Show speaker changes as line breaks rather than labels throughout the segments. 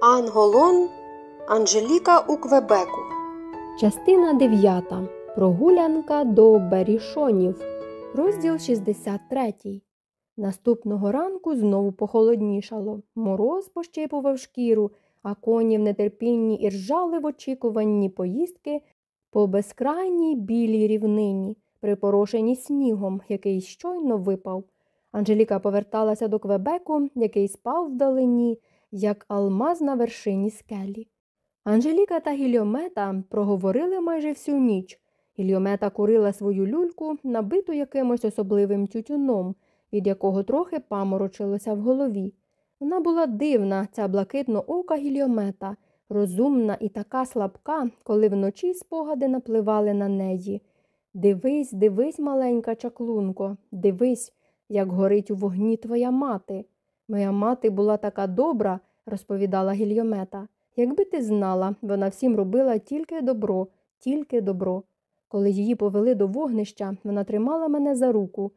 Анголон Анжеліка у Квебеку.
Частина 9. Прогулянка до Берішонів. Розділ 63. Наступного ранку знову похолоднішало. Мороз пощипував шкіру, а коні в нетерпінні і ржали в очікуванні поїздки по безкрайній білій рівнині, припорошеній снігом, який щойно випав. Анжеліка поверталася до Квебеку, який спав вдалині, як алмаз на вершині скелі. Анжеліка та гільомета проговорили майже всю ніч. Гільомета курила свою люльку, набиту якимось особливим тютюном, від якого трохи паморочилося в голові. Вона була дивна, ця блакитно ока гільомета, розумна і така слабка, коли вночі спогади напливали на неї. Дивись, дивись, маленька чаклунко, дивись, як горить у вогні твоя мати. Моя мати була така добра, розповідала гільйомета. Якби ти знала, вона всім робила тільки добро, тільки добро. Коли її повели до вогнища, вона тримала мене за руку,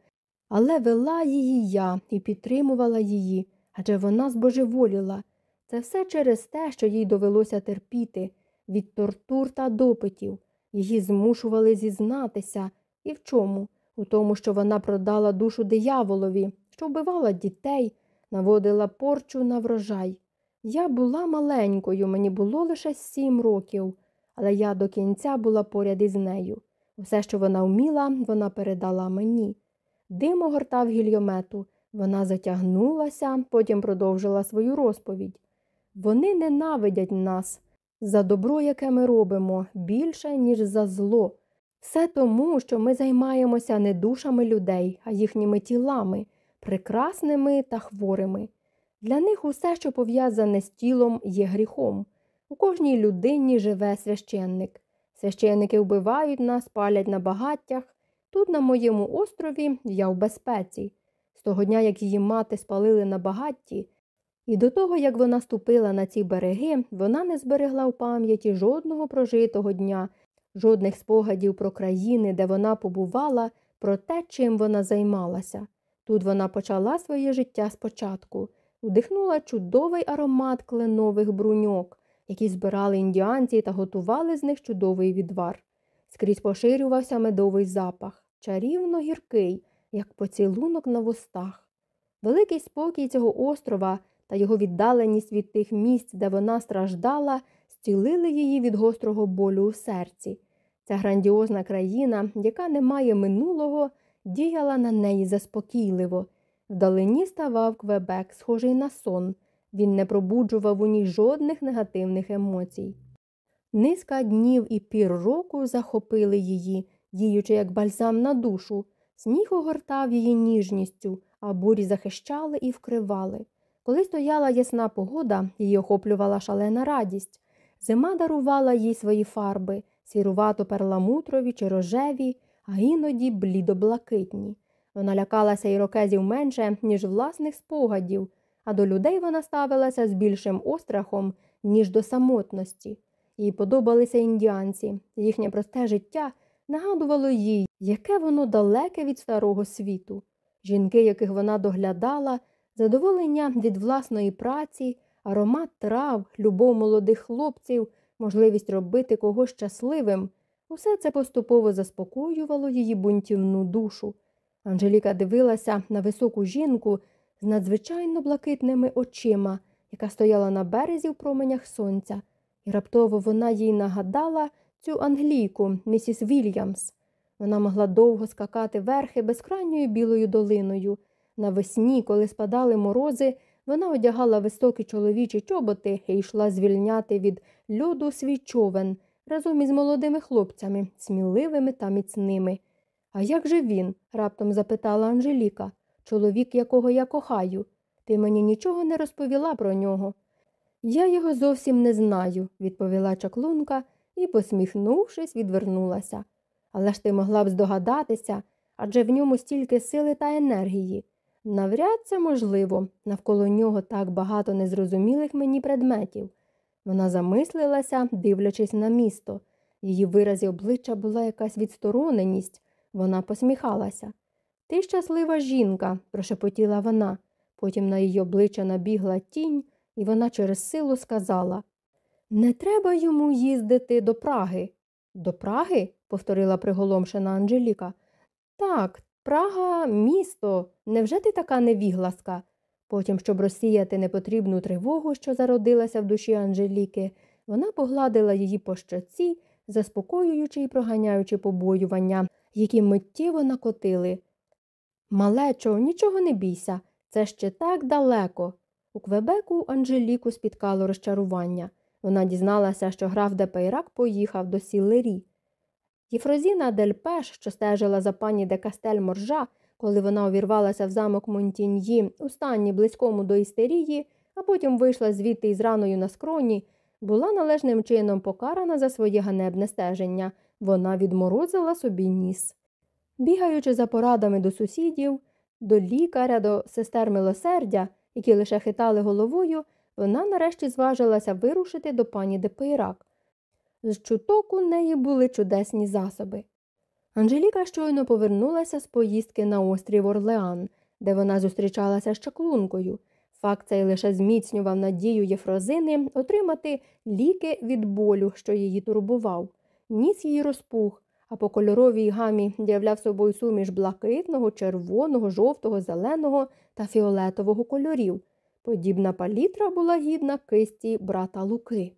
але вела її я і підтримувала її, адже вона збожеволіла. Це все через те, що їй довелося терпіти від тортур та допитів. Її змушували зізнатися. І в чому? У тому, що вона продала душу дияволові, що вбивала дітей, наводила порчу на врожай. Я була маленькою, мені було лише сім років, але я до кінця була поряд із нею. Все, що вона вміла, вона передала мені. Дим огортав гільйомету. Вона затягнулася, потім продовжила свою розповідь. Вони ненавидять нас за добро, яке ми робимо, більше, ніж за зло. Все тому, що ми займаємося не душами людей, а їхніми тілами, прекрасними та хворими. Для них усе, що пов'язане з тілом, є гріхом. У кожній людині живе священник. Священники вбивають нас, палять на багаттях. Тут, на моєму острові, я в безпеці. З того дня, як її мати спалили на багатті, і до того, як вона ступила на ці береги, вона не зберегла в пам'яті жодного прожитого дня, жодних спогадів про країни, де вона побувала, про те, чим вона займалася. Тут вона почала своє життя спочатку, вдихнула чудовий аромат кленових бруньок, які збирали індіанці та готували з них чудовий відвар. Скрізь поширювався медовий запах, чарівно гіркий, як поцілунок на вустах. Великий спокій цього острова та його віддаленість від тих місць, де вона страждала, зцілили її від гострого болю у серці. Ця грандіозна країна, яка не має минулого, діяла на неї заспокійливо. Вдалині ставав Квебек, схожий на сон. Він не пробуджував у ній жодних негативних емоцій. Низка днів і пір року захопили її, діючи як бальзам на душу. Сніг огортав її ніжністю, а бурі захищали і вкривали. Коли стояла ясна погода, її охоплювала шалена радість. Зима дарувала їй свої фарби, сірувато перламутрові чи рожеві, а іноді блідоблакитні. Вона лякалася ірокезів менше, ніж власних спогадів, а до людей вона ставилася з більшим острахом, ніж до самотності. Їй подобалися індіанці, їхнє просте життя нагадувало їй, яке воно далеке від старого світу. Жінки, яких вона доглядала, задоволення від власної праці, аромат трав, любов молодих хлопців, можливість робити когось щасливим. Усе це поступово заспокоювало її бунтівну душу. Анжеліка дивилася на високу жінку з надзвичайно блакитними очима, яка стояла на березі в променях сонця, і раптово вона їй нагадала цю англійку, місіс Вільямс. Вона могла довго скакати верхи безкрайньою білою долиною. Навесні, коли спадали морози, вона одягала високі чоловічі чоботи і йшла звільняти від льоду свій човен разом із молодими хлопцями, сміливими та міцними. А як же він? раптом запитала Анжеліка, чоловік, якого я кохаю. Ти мені нічого не розповіла про нього. Я його зовсім не знаю, відповіла чаклунка і, посміхнувшись, відвернулася. Але ж ти могла б здогадатися адже в ньому стільки сили та енергії. Навряд це можливо, навколо нього так багато незрозумілих мені предметів. Вона замислилася, дивлячись на місто. Її виразі обличчя була якась відстороненість, вона посміхалася. Ти щаслива жінка, прошепотіла вона. Потім на її обличчя набігла тінь, і вона через силу сказала Не треба йому їздити до Праги. До Праги? повторила приголомшена Анжеліка. Так, Прага місто. Невже ти така невігласка? Потім, щоб розсіяти непотрібну тривогу, що зародилася в душі Анжеліки, вона погладила її по щоці, заспокоюючи і проганяючи побоювання, які миттєво накотили. Малечо, нічого не бійся, це ще так далеко. У Квебеку Анжеліку спіткало розчарування. Вона дізналася, що граф де Пейрак поїхав до Сіллері. Єфрозіна Дельпеш, що стежила за пані де Кастель Моржа, коли вона увірвалася в замок Монтіньї у стані близькому до істерії, а потім вийшла звідти із раною на скроні, була належним чином покарана за своє ганебне стеження. Вона відморозила собі ніс. Бігаючи за порадами до сусідів, до лікаря, до сестер милосердя, які лише хитали головою, вона нарешті зважилася вирушити до пані де Пейрак. З чуток у неї були чудесні засоби. Анжеліка щойно повернулася з поїздки на острів Орлеан, де вона зустрічалася з чаклункою. Факт цей лише зміцнював надію Єфрозини отримати ліки від болю, що її турбував. Ніс її розпух, а по кольоровій гамі являв собою суміш блакитного, червоного, жовтого, зеленого та фіолетового кольорів. Подібна палітра була гідна кисті брата Луки.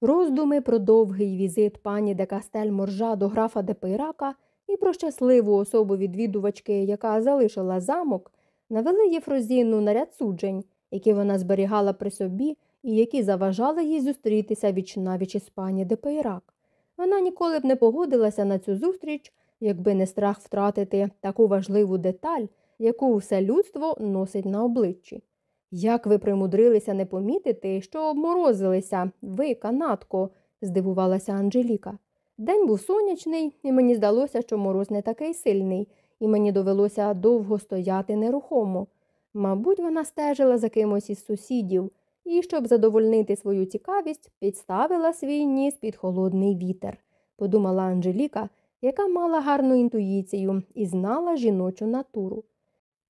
Роздуми про довгий візит пані де Кастель Моржа до графа де Пейрака і про щасливу особу відвідувачки, яка залишила замок, навели Єфрозіну на ряд суджень, які вона зберігала при собі і які заважали їй зустрітися віч із пані де Пейрак. Вона ніколи б не погодилася на цю зустріч, якби не страх втратити таку важливу деталь, яку все людство носить на обличчі. Як ви примудрилися не помітити, що обморозилися, ви, канатко, здивувалася Анжеліка. День був сонячний, і мені здалося, що мороз не такий сильний, і мені довелося довго стояти нерухомо. Мабуть, вона стежила за кимось із сусідів і, щоб задовольнити свою цікавість, підставила свій ніс під холодний вітер, подумала Анжеліка, яка мала гарну інтуїцію і знала жіночу натуру.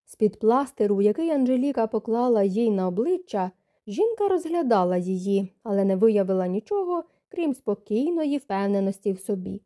З-під пластиру, який Анжеліка поклала їй на обличчя, жінка розглядала її, але не виявила нічого, крім спокійної впевненості в собі.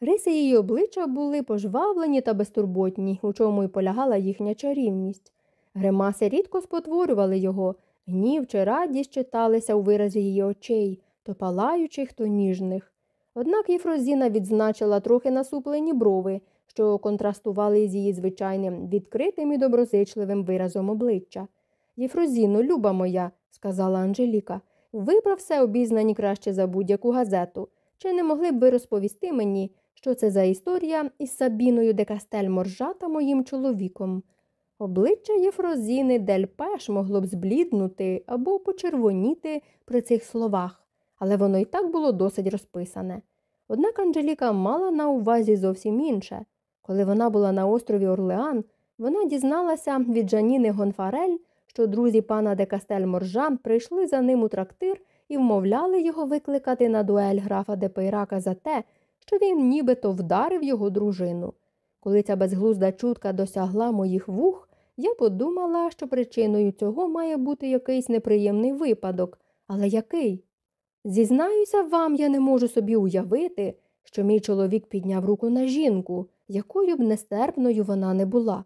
Риси її обличчя були пожвавлені та безтурботні, у чому й полягала їхня чарівність. Гримаси рідко спотворювали його, гнів чи радість читалися у виразі її очей, то палаючих, то ніжних. Однак Єфрозіна відзначила трохи насуплені брови, що контрастували з її звичайним відкритим і доброзичливим виразом обличчя. Єфрозіно, люба моя, сказала Анжеліка, ви про все обізнані краще за будь-яку газету. Чи не могли б ви розповісти мені, що це за історія із Сабіною де Кастель Моржа та моїм чоловіком? Обличчя Єфрозіни Дель Пеш могло б збліднути або почервоніти при цих словах, але воно й так було досить розписане. Однак Анжеліка мала на увазі зовсім інше. Коли вона була на острові Орлеан, вона дізналася від Жаніни Гонфарель, що друзі пана де Кастель прийшли за ним у трактир і вмовляли його викликати на дуель графа де Пейрака за те, що він нібито вдарив його дружину. Коли ця безглузда чутка досягла моїх вух, я подумала, що причиною цього має бути якийсь неприємний випадок, але який? Зізнаюся вам, я не можу собі уявити, що мій чоловік підняв руку на жінку, якою б нестерпною вона не була.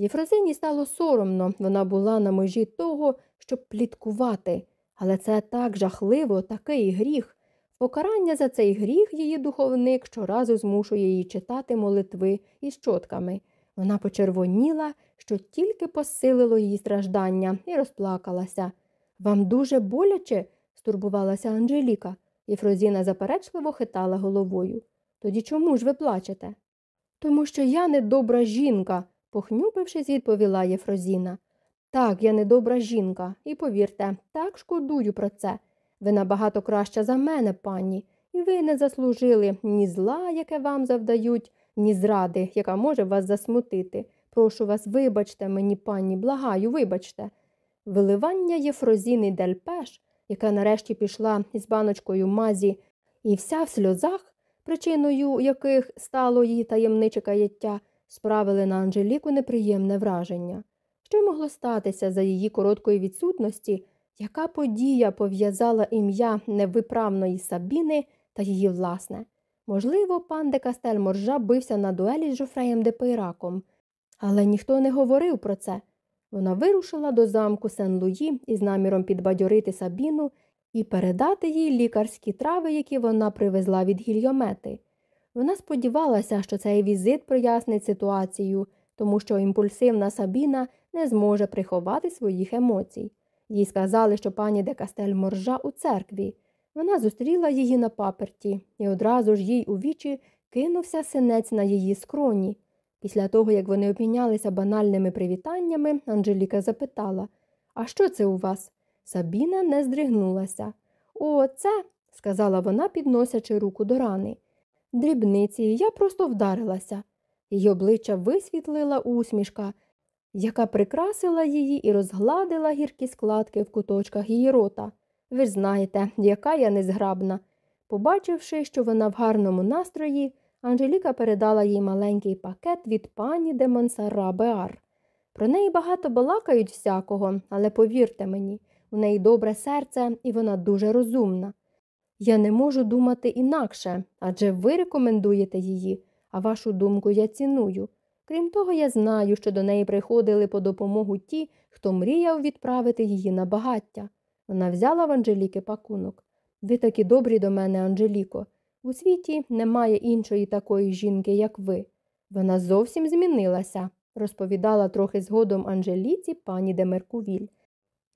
Єфрозині стало соромно, вона була на межі того, щоб пліткувати, але це так жахливо, такий гріх. Покарання за цей гріх її духовник щоразу змушує її читати молитви із чотками. Вона почервоніла, що тільки посилило її страждання, і розплакалася. Вам дуже боляче? стурбувалася Анжеліка, і заперечливо хитала головою. Тоді чому ж ви плачете? Тому що я недобра жінка, похнюпившись, відповіла Єфрозіна. Так, я недобра жінка, і повірте, так шкодую про це. Ви набагато краща за мене, пані, і ви не заслужили ні зла, яке вам завдають, ні зради, яка може вас засмутити. Прошу вас, вибачте мені, пані, благаю, вибачте. Виливання Єфрозіни Дельпеш, яка нарешті пішла із баночкою мазі, і вся в сльозах, причиною яких стало її таємниче каяття, справили на Анжеліку неприємне враження. Що могло статися за її короткої відсутності, Яка подія пов'язала ім'я невиправної Сабіни та її власне? Можливо, пан де Кастель Моржа бився на дуелі з Жофреєм де Пейраком, але ніхто не говорив про це. Вона вирушила до замку Сен-Луї із наміром підбадьорити Сабіну і передати їй лікарські трави, які вона привезла від Гільйомети. Вона сподівалася, що цей візит прояснить ситуацію, тому що імпульсивна Сабіна не зможе приховати своїх емоцій. Їй сказали, що пані де Кастель Моржа у церкві. Вона зустріла її на паперті, і одразу ж їй у вічі кинувся синець на її скроні. Після того, як вони обмінялися банальними привітаннями, Анжеліка запитала А що це у вас? Сабіна не здригнулася. О, це, сказала вона, підносячи руку до рани. Дрібниці, я просто вдарилася. Її обличчя висвітлила усмішка, яка прикрасила її і розгладила гіркі складки в куточках її рота. Ви ж знаєте, яка я незграбна. Побачивши, що вона в гарному настрої, Анжеліка передала їй маленький пакет від пані де Монсара Беар. Про неї багато балакають всякого, але повірте мені, у неї добре серце і вона дуже розумна. Я не можу думати інакше, адже ви рекомендуєте її, а вашу думку я ціную. Крім того, я знаю, що до неї приходили по допомогу ті, хто мріяв відправити її на багаття. Вона взяла в Анжеліки пакунок. Ви такі добрі до мене, Анжеліко. У світі немає іншої такої жінки, як ви. Вона зовсім змінилася, розповідала трохи згодом Анжеліці пані Демеркувіль.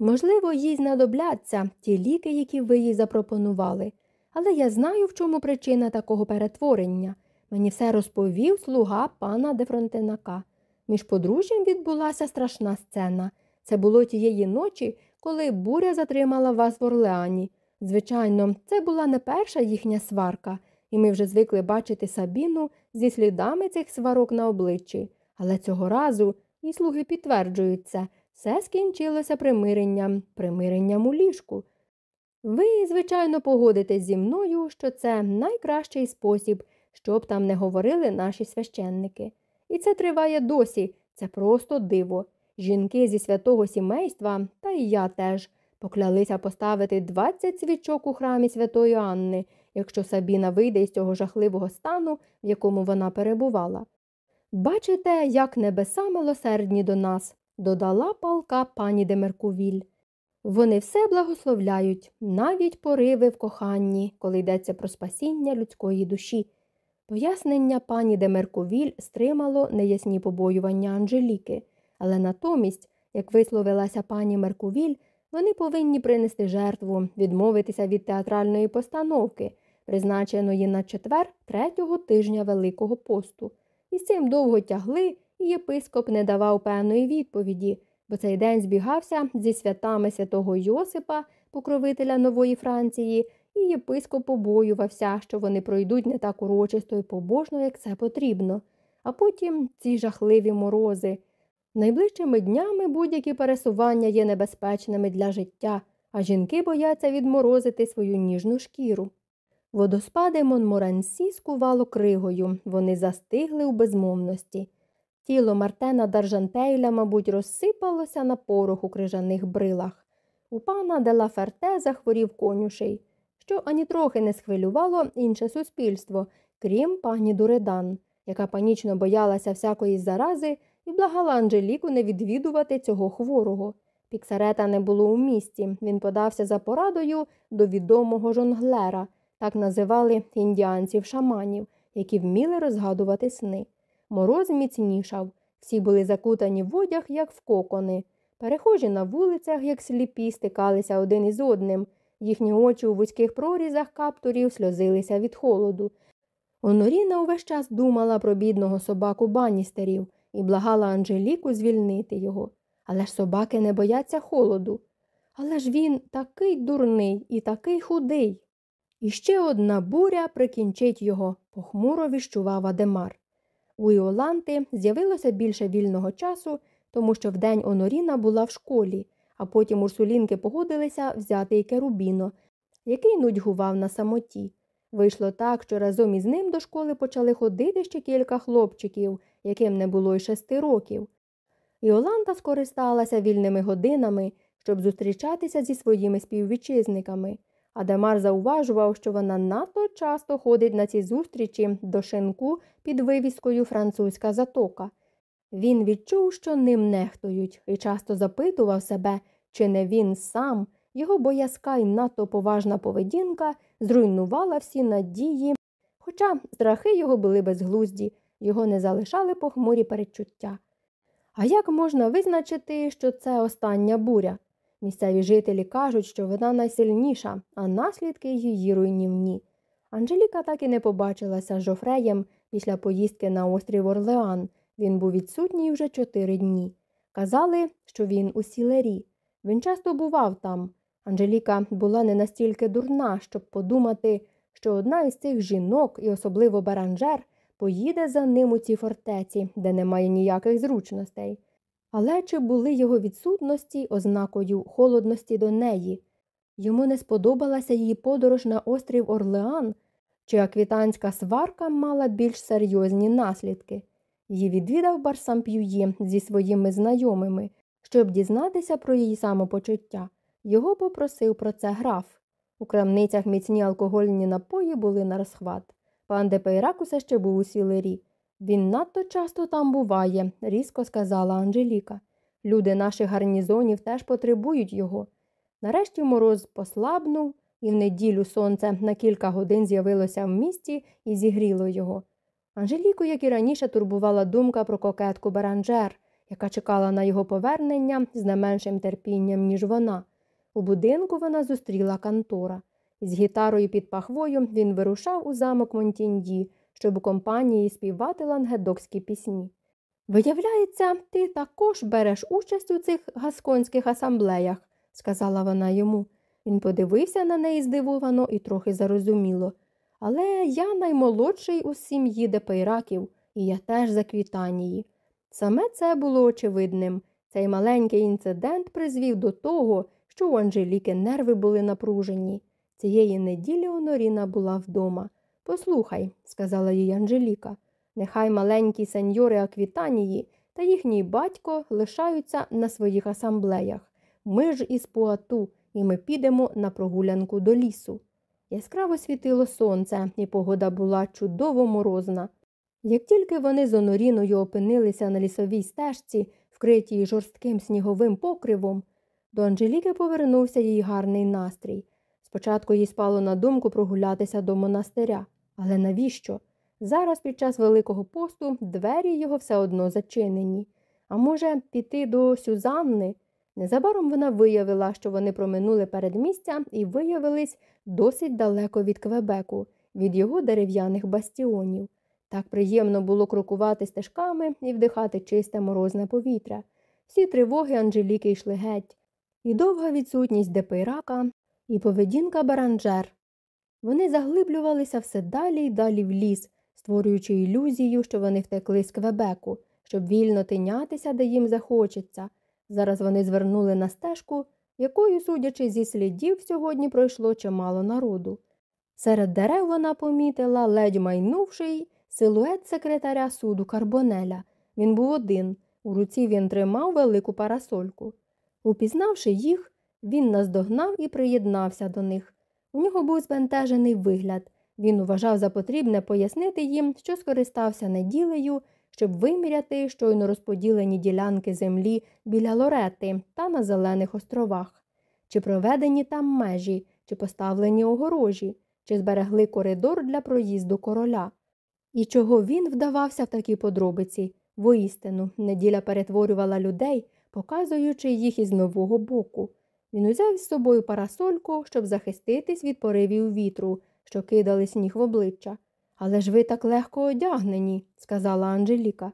Можливо, їй знадобляться ті ліки, які ви їй запропонували, але я знаю, в чому причина такого перетворення. Мені все розповів слуга пана де Фронтенака. Між подружжям відбулася страшна сцена. Це було тієї ночі, коли буря затримала вас в Орлеані. Звичайно, це була не перша їхня сварка, і ми вже звикли бачити Сабіну зі слідами цих сварок на обличчі. Але цього разу, і слуги підтверджують це, все скінчилося примиренням, примиренням у ліжку. Ви, звичайно, погодитесь зі мною, що це найкращий спосіб, щоб там не говорили наші священники. І це триває досі, це просто диво. Жінки зі святого сімейства, та і я теж, поклялися поставити 20 свічок у храмі святої Анни, якщо Сабіна вийде із цього жахливого стану, в якому вона перебувала. Бачите, як небеса милосердні до нас, додала палка пані Демеркувіль. Вони все благословляють, навіть пориви в коханні, коли йдеться про спасіння людської душі. Пояснення пані Демеркувіль стримало неясні побоювання Анжеліки, але натомість, як висловилася пані Меркувіль, вони повинні принести жертву, відмовитися від театральної постановки, призначеної на четвер третього тижня Великого посту. І з цим довго тягли, єпископ не давав певної відповіді, бо цей день збігався зі святами святого Йосипа, покровителя нової Франції, і єпископ побоювався, що вони пройдуть не так урочисто і побожно, як це потрібно. А потім ці жахливі морози. Найближчими днями будь-які пересування є небезпечними для життя, а жінки бояться відморозити свою ніжну шкіру. Водоспади Монморансі скувало кригою, вони застигли у безмовності. Тіло Мартена Даржантейля, мабуть, розсипалося на порох у крижаних брилах. У пана Дела Ферте захворів конюшей, що ані трохи не схвилювало інше суспільство, крім пані Дуредан, яка панічно боялася всякої зарази і благала Анжеліку не відвідувати цього хворого. Піксарета не було у місті. Він подався за порадою до відомого жонглера, так називали індіанців шаманів, які вміли розгадувати сни. Мороз міцнішав, всі були закутані в одяг, як в кокони. Перехожі на вулицях, як сліпі, стикалися один із одним. Їхні очі у вузьких прорізах каптурів сльозилися від холоду. Оноріна увесь час думала про бідного собаку баністерів і благала Анжеліку звільнити його. Але ж собаки не бояться холоду. Але ж він такий дурний і такий худий. І ще одна буря прикінчить його, похмуро віщував Адемар. У Іоланти з'явилося більше вільного часу, тому що вдень Оноріна була в школі, а потім урсулінки погодилися взяти й керубіно, який нудьгував на самоті. Вийшло так, що разом із ним до школи почали ходити ще кілька хлопчиків, яким не було й шести років. Іоланта скористалася вільними годинами, щоб зустрічатися зі своїми співвітчизниками. Адемар зауважував, що вона надто часто ходить на ці зустрічі до шинку під вивіскою Французька затока. Він відчув, що ним нехтують, і часто запитував себе, чи не він сам, його боязка й надто поважна поведінка зруйнувала всі надії, хоча страхи його були безглузді, його не залишали похмурі передчуття. А як можна визначити, що це остання буря? Місцеві жителі кажуть, що вона найсильніша, а наслідки її руйнівні. Анжеліка так і не побачилася з Жофреєм після поїздки на острів Орлеан. Він був відсутній вже чотири дні. Казали, що він у сілері. Він часто бував там. Анжеліка була не настільки дурна, щоб подумати, що одна із цих жінок, і особливо Баранжер, поїде за ним у цій фортеці, де немає ніяких зручностей. Але чи були його відсутності ознакою холодності до неї? Йому не сподобалася її подорож на острів Орлеан, Чи аквітанська сварка мала більш серйозні наслідки. Її відвідав Барсамп'ює зі своїми знайомими, щоб дізнатися про її самопочуття. Його попросив про це граф. У крамницях міцні алкогольні напої були на розхват. Пан де Пейрак усе ще був у Сіллері. Він надто часто там буває, різко сказала Анжеліка. Люди наших гарнізонів теж потребують його. Нарешті мороз послабнув, і в неділю сонце на кілька годин з'явилося в місті і зігріло його. Анжеліку, як і раніше, турбувала думка про кокетку Баранжер, яка чекала на його повернення з не меншим терпінням, ніж вона. У будинку вона зустріла Кантора. З гітарою під пахвою він вирушав у замок Монтінді, щоб у компанії співати лангедокські пісні. Виявляється, ти також береш участь у цих гасконських асамблеях, сказала вона йому. Він подивився на неї здивовано і трохи зарозуміло. Але я наймолодший у сім'ї депейраків, і я теж за Квітанії. Саме це було очевидним. Цей маленький інцидент призвів до того, що у Анжеліки нерви були напружені. Цієї неділі Оноріна була вдома. Послухай, сказала їй Анжеліка, нехай маленькі сеньори Аквітанії та їхній батько лишаються на своїх асамблеях. Ми ж із Пуату, і ми підемо на прогулянку до лісу. Яскраво світило сонце, і погода була чудово морозна. Як тільки вони з Оноріною опинилися на лісовій стежці, вкритій жорстким сніговим покривом, до Анжеліки повернувся її гарний настрій. Спочатку їй спало на думку прогулятися до монастиря. Але навіщо? Зараз під час Великого посту двері його все одно зачинені. А може, піти до Сюзанни? Незабаром вона виявила, що вони проминули передмістя і виявились досить далеко від Квебеку, від його дерев'яних бастіонів. Так приємно було крокувати стежками і вдихати чисте морозне повітря. Всі тривоги Анжеліки йшли геть, і довга відсутність депейрака, і поведінка баранжер. Вони заглиблювалися все далі й далі в ліс, створюючи ілюзію, що вони втекли з Квебеку, щоб вільно тинятися, де їм захочеться. Зараз вони звернули на стежку, якою, судячи зі слідів, сьогодні пройшло чимало народу. Серед дерев вона помітила, ледь майнувший силует секретаря суду Карбонеля. Він був один. У руці він тримав велику парасольку. Упізнавши їх, він наздогнав і приєднався до них. У нього був збентежений вигляд. Він вважав за потрібне пояснити їм, що скористався неділею, щоб виміряти щойно розподілені ділянки землі біля лорети та на Зелених островах, чи проведені там межі, чи поставлені огорожі, чи зберегли коридор для проїзду короля. І чого він вдавався в такі подробиці? Воістину, неділя перетворювала людей, показуючи їх із нового боку. Він узяв із собою парасольку, щоб захиститись від поривів вітру, що кидали сніг в обличчя. Але ж ви так легко одягнені, сказала Анжеліка.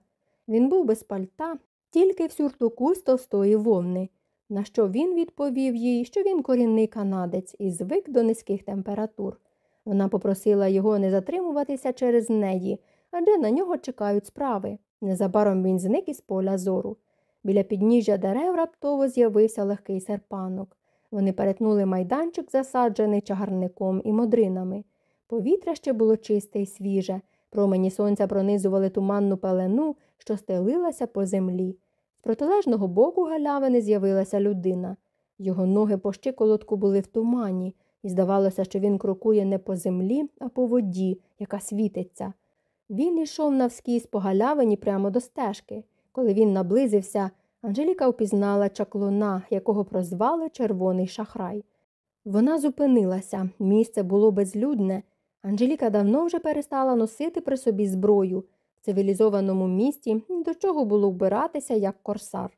Він був без пальта, тільки в сюртуку з товстої вовни. На що він відповів їй, що він корінний канадець і звик до низьких температур. Вона попросила його не затримуватися через неї, адже на нього чекають справи. Незабаром він зник із поля зору. Біля підніжжя дерев раптово з'явився легкий серпанок. Вони перетнули майданчик, засаджений чагарником і модринами. Повітря ще було чисте і свіже, промені сонця пронизували туманну пелену, що стелилася по землі. З протилежного боку галявини з'явилася людина. Його ноги по щиколотку були в тумані, і здавалося, що він крокує не по землі, а по воді, яка світиться. Він йшов навскіз по галявині прямо до стежки. Коли він наблизився, Анжеліка впізнала чаклуна, якого прозвали Червоний шахрай. Вона зупинилася, місце було безлюдне. Анжеліка давно вже перестала носити при собі зброю. В цивілізованому місті ні до чого було вбиратися, як корсар.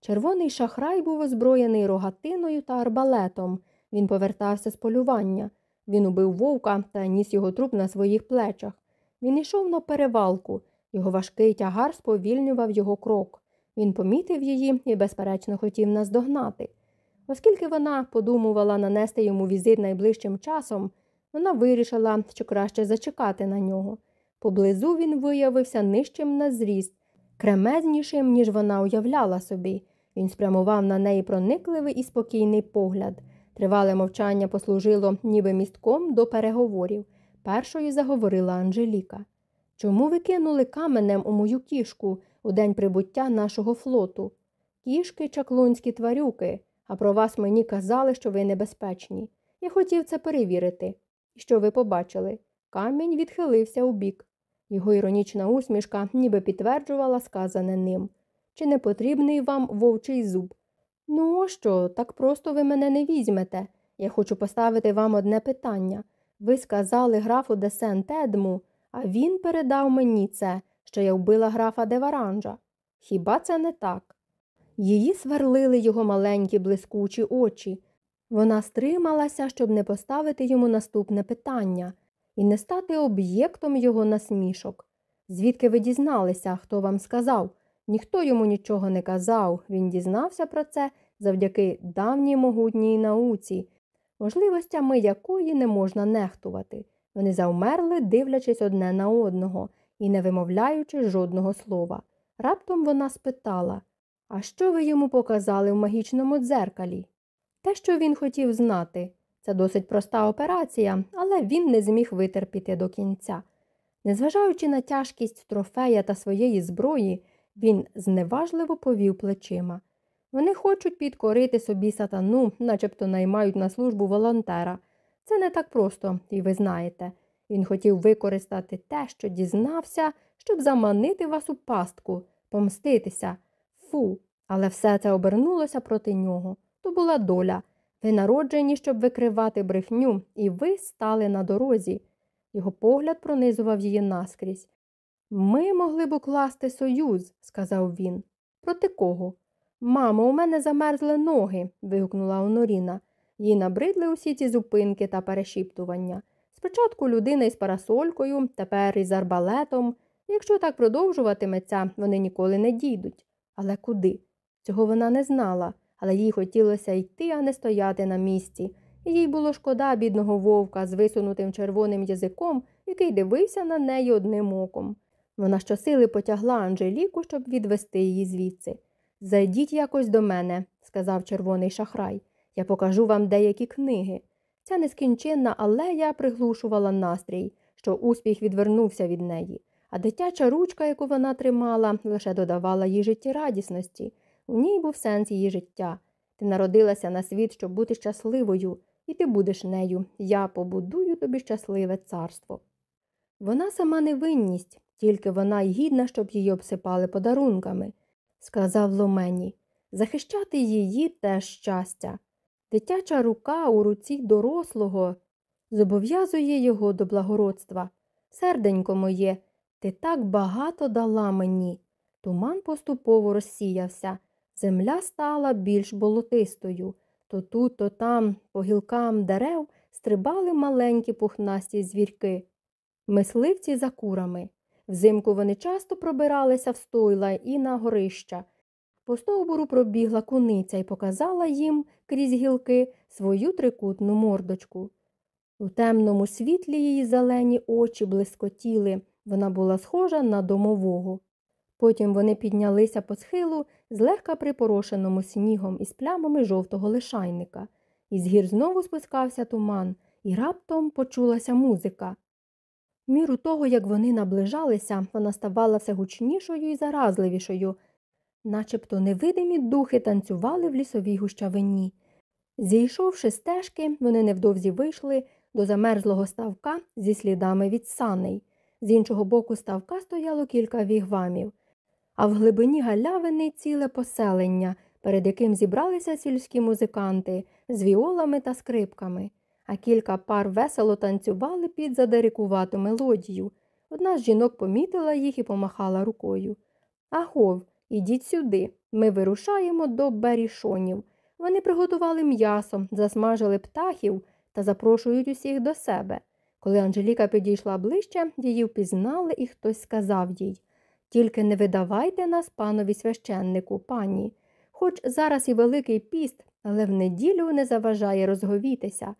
Червоний шахрай був озброєний рогатиною та арбалетом. Він повертався з полювання. Він убив вовка та ніс його труп на своїх плечах. Він йшов на перевалку. Його важкий тягар сповільнював його крок. Він помітив її і, безперечно, хотів наздогнати. Оскільки вона подумувала нанести йому візит найближчим часом, вона вирішила, що краще зачекати на нього. Поблизу він виявився нижчим на зріст, кремезнішим, ніж вона уявляла собі. Він спрямував на неї проникливий і спокійний погляд. Тривале мовчання послужило ніби містком до переговорів. Першою заговорила Анжеліка. Чому ви кинули каменем у мою кішку у день прибуття нашого флоту? Кішки чаклунські тварюки, а про вас мені казали, що ви небезпечні. Я хотів це перевірити. Що ви побачили? Камінь відхилився у бік. Його іронічна усмішка ніби підтверджувала сказане ним. Чи не потрібний вам вовчий зуб? Ну, що, так просто ви мене не візьмете. Я хочу поставити вам одне питання. Ви сказали графу де Сент-Едму, а він передав мені це, що я вбила графа де Варанжа. Хіба це не так? Її сверлили його маленькі блискучі очі. Вона стрималася, щоб не поставити йому наступне питання і не стати об'єктом його насмішок. Звідки ви дізналися, хто вам сказав? Ніхто йому нічого не казав, він дізнався про це завдяки давній могутній науці, можливостями якої не можна нехтувати. Вони завмерли, дивлячись одне на одного і не вимовляючи жодного слова. Раптом вона спитала А що ви йому показали в магічному дзеркалі? Те, що він хотів знати. Це досить проста операція, але він не зміг витерпіти до кінця. Незважаючи на тяжкість трофея та своєї зброї, він зневажливо повів плечима. Вони хочуть підкорити собі сатану, начебто наймають на службу волонтера. Це не так просто, і ви знаєте. Він хотів використати те, що дізнався, щоб заманити вас у пастку, помститися. Фу, але все це обернулося проти нього. То була доля. Ви народжені, щоб викривати брехню, і ви стали на дорозі. Його погляд пронизував її наскрізь. Ми могли б укласти союз, сказав він. Проти кого? Мамо, у мене замерзли ноги. вигукнула Оноріна. Їй набридли усі ці зупинки та перешіптування. Спочатку людина із парасолькою, тепер із арбалетом. Якщо так продовжуватиметься, вони ніколи не дійдуть. Але куди? Цього вона не знала, але їй хотілося йти, а не стояти на місці. Їй було шкода бідного вовка з висунутим червоним язиком, який дивився на неї одним оком. Вона щосили потягла Анжеліку, щоб відвести її звідси. Зайдіть якось до мене, сказав червоний шахрай. Я покажу вам деякі книги. Ця нескінченна алея приглушувала настрій, що успіх відвернувся від неї, а дитяча ручка, яку вона тримала, лише додавала їй життєрадісності. У ній був сенс її життя. Ти народилася на світ, щоб бути щасливою, і ти будеш нею. Я побудую тобі щасливе царство. Вона сама невинність, тільки вона й гідна, щоб її обсипали подарунками, сказав Ломені. Захищати її теж щастя. Дитяча рука у руці дорослого зобов'язує його до благородства. Серденько моє, ти так багато дала мені. Туман поступово розсіявся. Земля стала більш болотистою. То тут, то там, по гілкам дерев стрибали маленькі пухнасті звірки, мисливці за курами. Взимку вони часто пробиралися в стойла і на горища. По стовбуру пробігла куниця і показала їм крізь гілки свою трикутну мордочку. У темному світлі її зелені очі блискотіли, вона була схожа на домового. Потім вони піднялися по схилу, злегка припорошеному снігом із плямами жовтого лишайника. Із гір знову спускався туман, і раптом почулася музика. Міру того, як вони наближалися, вона ставала все гучнішою і заразливішою, начебто невидимі духи танцювали в лісовій гущавині. Зійшовши стежки, вони невдовзі вийшли до замерзлого ставка зі слідами від саней. З іншого боку ставка стояло кілька вігвамів, а в глибині галявини ціле поселення, перед яким зібралися сільські музиканти з віолами та скрипками, а кілька пар весело танцювали під задерикувату мелодію. Одна з жінок помітила їх і помахала рукою. Агов, ідіть сюди. Ми вирушаємо до берішонів. Вони приготували м'ясо, засмажили птахів та запрошують усіх до себе. Коли Анжеліка підійшла ближче, її впізнали, і хтось сказав їй Тільки не видавайте нас панові священнику, пані. Хоч зараз і Великий піст, але в неділю не заважає розговітися.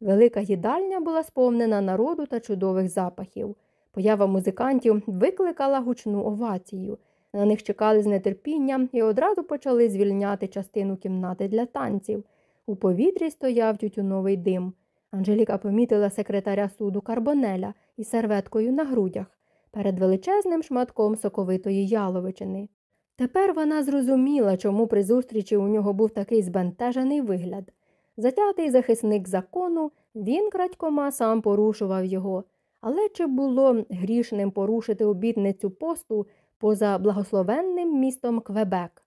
Велика їдальня була сповнена народу та чудових запахів. Поява музикантів викликала гучну овацію. На них чекали з нетерпінням і одразу почали звільняти частину кімнати для танців. У повітрі стояв тютюновий дим. Анжеліка помітила секретаря суду Карбонеля із серветкою на грудях перед величезним шматком соковитої яловичини. Тепер вона зрозуміла, чому при зустрічі у нього був такий збентежений вигляд. Затятий захисник закону, він крадькома сам порушував його. Але чи було грішним порушити обітницю посту поза благословенним містом Квебек?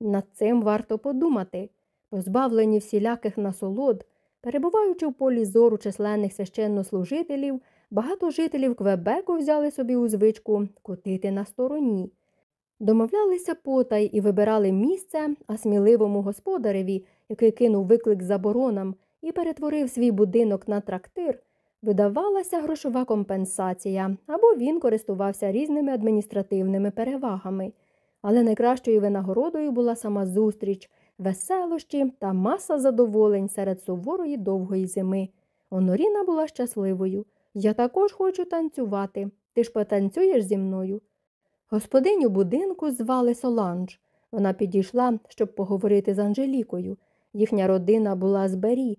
Над цим варто подумати. Позбавлені всіляких насолод, перебуваючи в полі зору численних священнослужителів, багато жителів Квебеку взяли собі у звичку котити на стороні. Домовлялися потай і вибирали місце, а сміливому господареві, який кинув виклик заборонам і перетворив свій будинок на трактир, видавалася грошова компенсація або він користувався різними адміністративними перевагами. Але найкращою винагородою була сама зустріч, веселощі та маса задоволень серед суворої довгої зими. Оноріна була щасливою. Я також хочу танцювати. Ти ж потанцюєш зі мною. Господиню будинку звали Соланж. Вона підійшла, щоб поговорити з Анжелікою. Їхня родина була з Бері,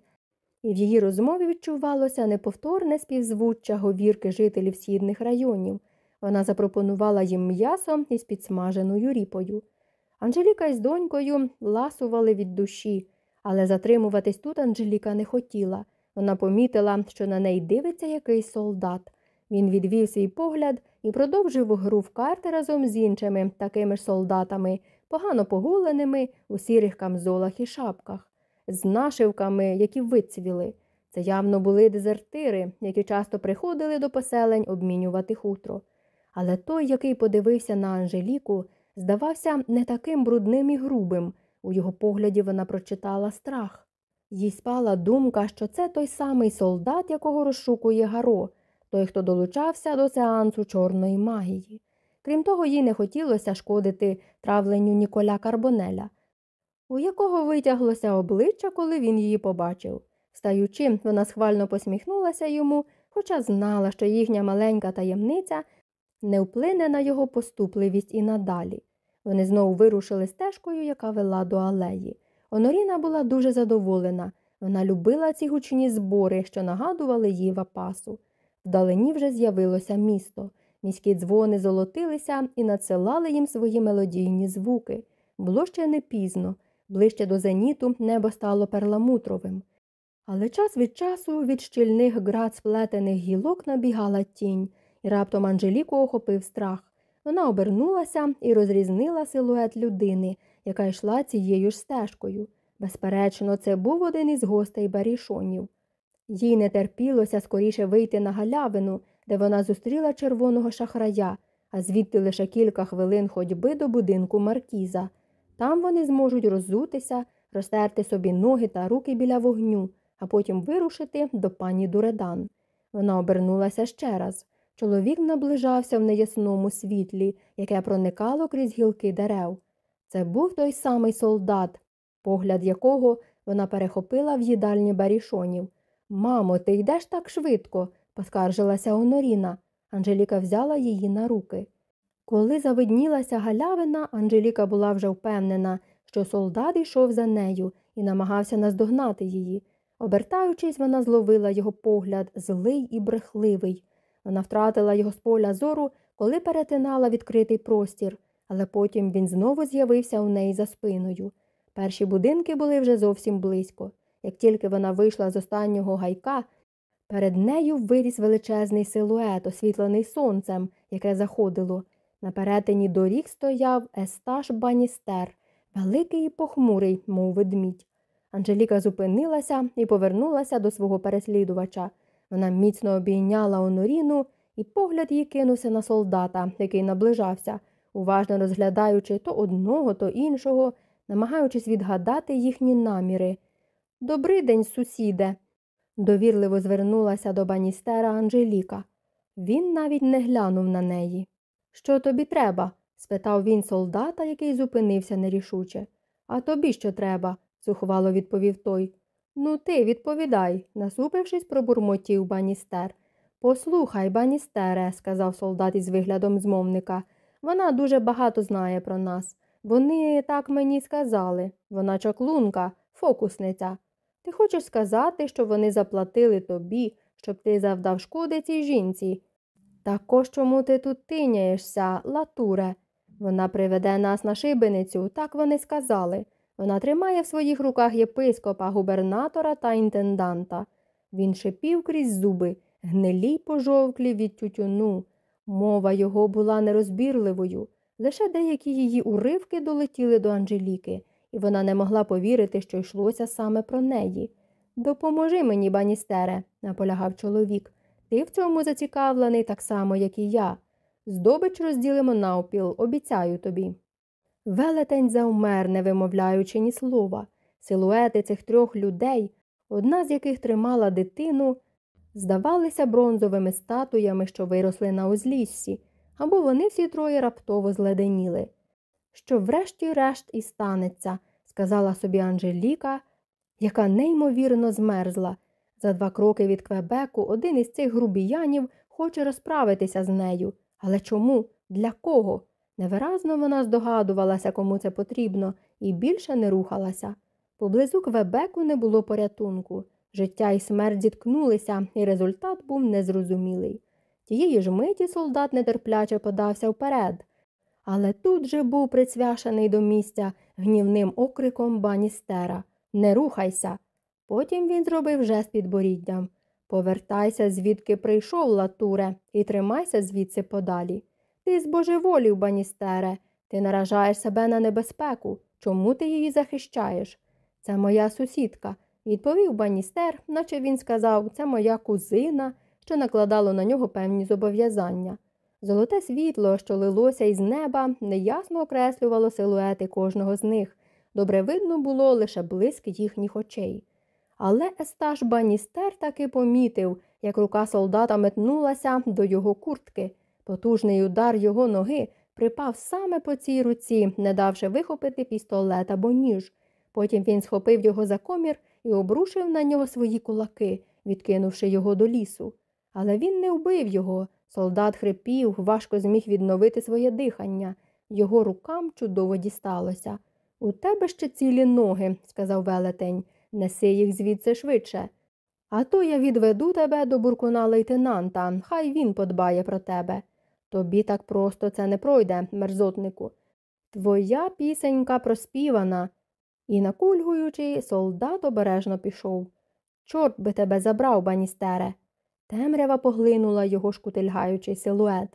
і в її розмові відчувалося неповторне співзвуччя говірки жителів східних районів. Вона запропонувала їм м'ясо із підсмаженою ріпою. Анжеліка із донькою ласували від душі, але затримуватись тут Анжеліка не хотіла. Вона помітила, що на неї дивиться якийсь солдат. Він відвів свій погляд і продовжив гру в карти разом з іншими такими ж солдатами, погано поголеними у сірих камзолах і шапках, з нашивками, які вицвіли. Це явно були дезертири, які часто приходили до поселень обмінювати хутро. Але той, який подивився на Анжеліку, здавався не таким брудним і грубим. У його погляді вона прочитала страх. Їй спала думка, що це той самий солдат, якого розшукує Гаро, той, хто долучався до сеансу чорної магії. Крім того, їй не хотілося шкодити травленню Ніколя Карбонеля, у якого витяглося обличчя, коли він її побачив. Встаючи, вона схвально посміхнулася йому, хоча знала, що їхня маленька таємниця не вплине на його поступливість і надалі. Вони знову вирушили стежкою, яка вела до алеї. Оноріна була дуже задоволена. Вона любила ці гучні збори, що нагадували їй вапасу. Вдалині вже з'явилося місто. Міські дзвони золотилися і надсилали їм свої мелодійні звуки. Було ще не пізно. Ближче до зеніту небо стало перламутровим. Але час від часу від щільних град сплетених гілок набігала тінь, і раптом Анжеліку охопив страх. Вона обернулася і розрізнила силует людини, яка йшла цією ж стежкою. Безперечно, це був один із гостей барішонів. Їй не терпілося скоріше вийти на галявину, де вона зустріла червоного шахрая, а звідти лише кілька хвилин ходьби до будинку маркіза. Там вони зможуть роззутися, розтерти собі ноги та руки біля вогню, а потім вирушити до пані Дуредан. Вона обернулася ще раз. Чоловік наближався в неясному світлі, яке проникало крізь гілки дерев. Це був той самий солдат, погляд якого вона перехопила в їдальні барішонів. Мамо, ти йдеш так швидко, поскаржилася Оноріна. Анжеліка взяла її на руки. Коли завиднілася галявина, Анжеліка була вже впевнена, що солдат йшов за нею і намагався наздогнати її. Обертаючись, вона зловила його погляд злий і брехливий. Вона втратила його з поля зору, коли перетинала відкритий простір, але потім він знову з'явився у неї за спиною. Перші будинки були вже зовсім близько. Як тільки вона вийшла з останнього гайка, перед нею виріс величезний силует, освітлений сонцем, яке заходило. На перетині доріг стояв Есташ Баністер, великий і похмурий, мов ведмідь. Анжеліка зупинилася і повернулася до свого переслідувача. Вона міцно обійняла Оноріну, і погляд її кинувся на солдата, який наближався, уважно розглядаючи то одного, то іншого, намагаючись відгадати їхні наміри. «Добрий день, сусіде, довірливо звернулася до баністера Анжеліка. Він навіть не глянув на неї. Що тобі треба? спитав він солдата, який зупинився нерішуче. А тобі що треба? зухвало відповів той. Ну, ти відповідай, насупившись, пробурмотів баністер. Послухай, баністере, сказав солдат із виглядом змовника. Вона дуже багато знає про нас. Вони так мені сказали. Вона чаклунка, фокусниця. Ти хочеш сказати, що вони заплатили тобі, щоб ти завдав шкоди цій жінці? Також чому ти тут тиняєшся, латуре? Вона приведе нас на шибеницю, так вони сказали. Вона тримає в своїх руках єпископа, губернатора та інтенданта. Він шипів крізь зуби, гнилі пожовклі від тютюну. Мова його була нерозбірливою. Лише деякі її уривки долетіли до Анжеліки, і вона не могла повірити, що йшлося саме про неї. Допоможи мені, баністере, наполягав чоловік. Ти в цьому зацікавлений так само, як і я. Здобич розділимо навпіл, обіцяю тобі. Велетень завмер, не вимовляючи ні слова. Силуети цих трьох людей, одна з яких тримала дитину, здавалися бронзовими статуями, що виросли на узліссі, або вони всі троє раптово зледеніли. Що врешті-решт і станеться, сказала собі Анжеліка, яка неймовірно змерзла. За два кроки від Квебеку один із цих грубіянів хоче розправитися з нею. Але чому? Для кого? Невиразно вона здогадувалася, кому це потрібно, і більше не рухалася. Поблизу Квебеку не було порятунку. Життя і смерть зіткнулися, і результат був незрозумілий. Тієї ж миті солдат нетерпляче подався вперед. Але тут же був прицвяшений до місця гнівним окриком баністера Не рухайся. Потім він зробив жест підборіддям. Повертайся, звідки прийшов, латуре, і тримайся звідси подалі. Ти збожеволів, Баністере, ти наражаєш себе на небезпеку. Чому ти її захищаєш? Це моя сусідка, відповів Баністер, наче він сказав, це моя кузина, що накладало на нього певні зобов'язання. Золоте світло, що лилося із неба, неясно окреслювало силуети кожного з них. Добре видно було лише блиск їхніх очей. Але Есташ Баністер таки помітив, як рука солдата метнулася до його куртки. Потужний удар його ноги припав саме по цій руці, не давши вихопити пістолет або ніж. Потім він схопив його за комір і обрушив на нього свої кулаки, відкинувши його до лісу. Але він не вбив його. Солдат хрипів, важко зміг відновити своє дихання. Його рукам чудово дісталося. У тебе ще цілі ноги, сказав велетень, неси їх звідси швидше. А то я відведу тебе до буркуна лейтенанта, хай він подбає про тебе. Тобі так просто це не пройде, мерзотнику. Твоя пісенька проспівана. І, накульгуючи, солдат обережно пішов. Чорт би тебе забрав, баністере. Темрява поглинула його шкутильгаючий силует.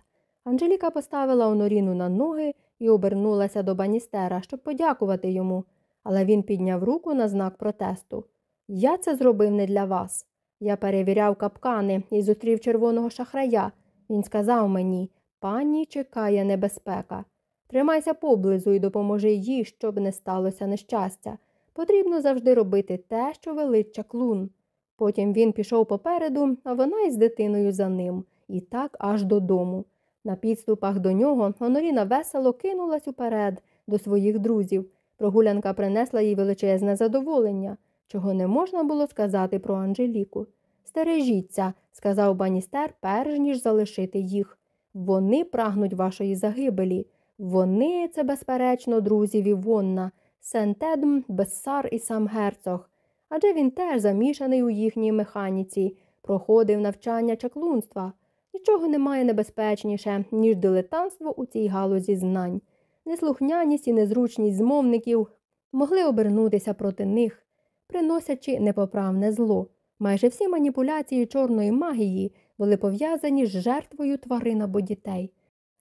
Анжеліка поставила Оноріну на ноги і обернулася до баністера, щоб подякувати йому, але він підняв руку на знак протесту. Я це зробив не для вас. Я перевіряв капкани і зустрів червоного шахрая. Він сказав мені пані чекає небезпека. Тримайся поблизу і допоможи їй, щоб не сталося нещастя. Потрібно завжди робити те, що велить чаклун. Потім він пішов попереду, а вона із дитиною за ним, і так аж додому. На підступах до нього Оноріна весело кинулась уперед до своїх друзів. Прогулянка принесла їй величезне задоволення, чого не можна було сказати про Анжеліку. Стережіться, сказав баністер, перш ніж залишити їх. Вони прагнуть вашої загибелі. Вони це, безперечно, друзі Вівонна, Сентедм, Бессар і сам герцог. Адже він теж замішаний у їхній механіці, проходив навчання чаклунства. Нічого немає небезпечніше, ніж дилетантство у цій галузі знань. Неслухняність і незручність змовників могли обернутися проти них. приносячи непоправне зло. Майже всі маніпуляції чорної магії були пов'язані з жертвою тварин або дітей,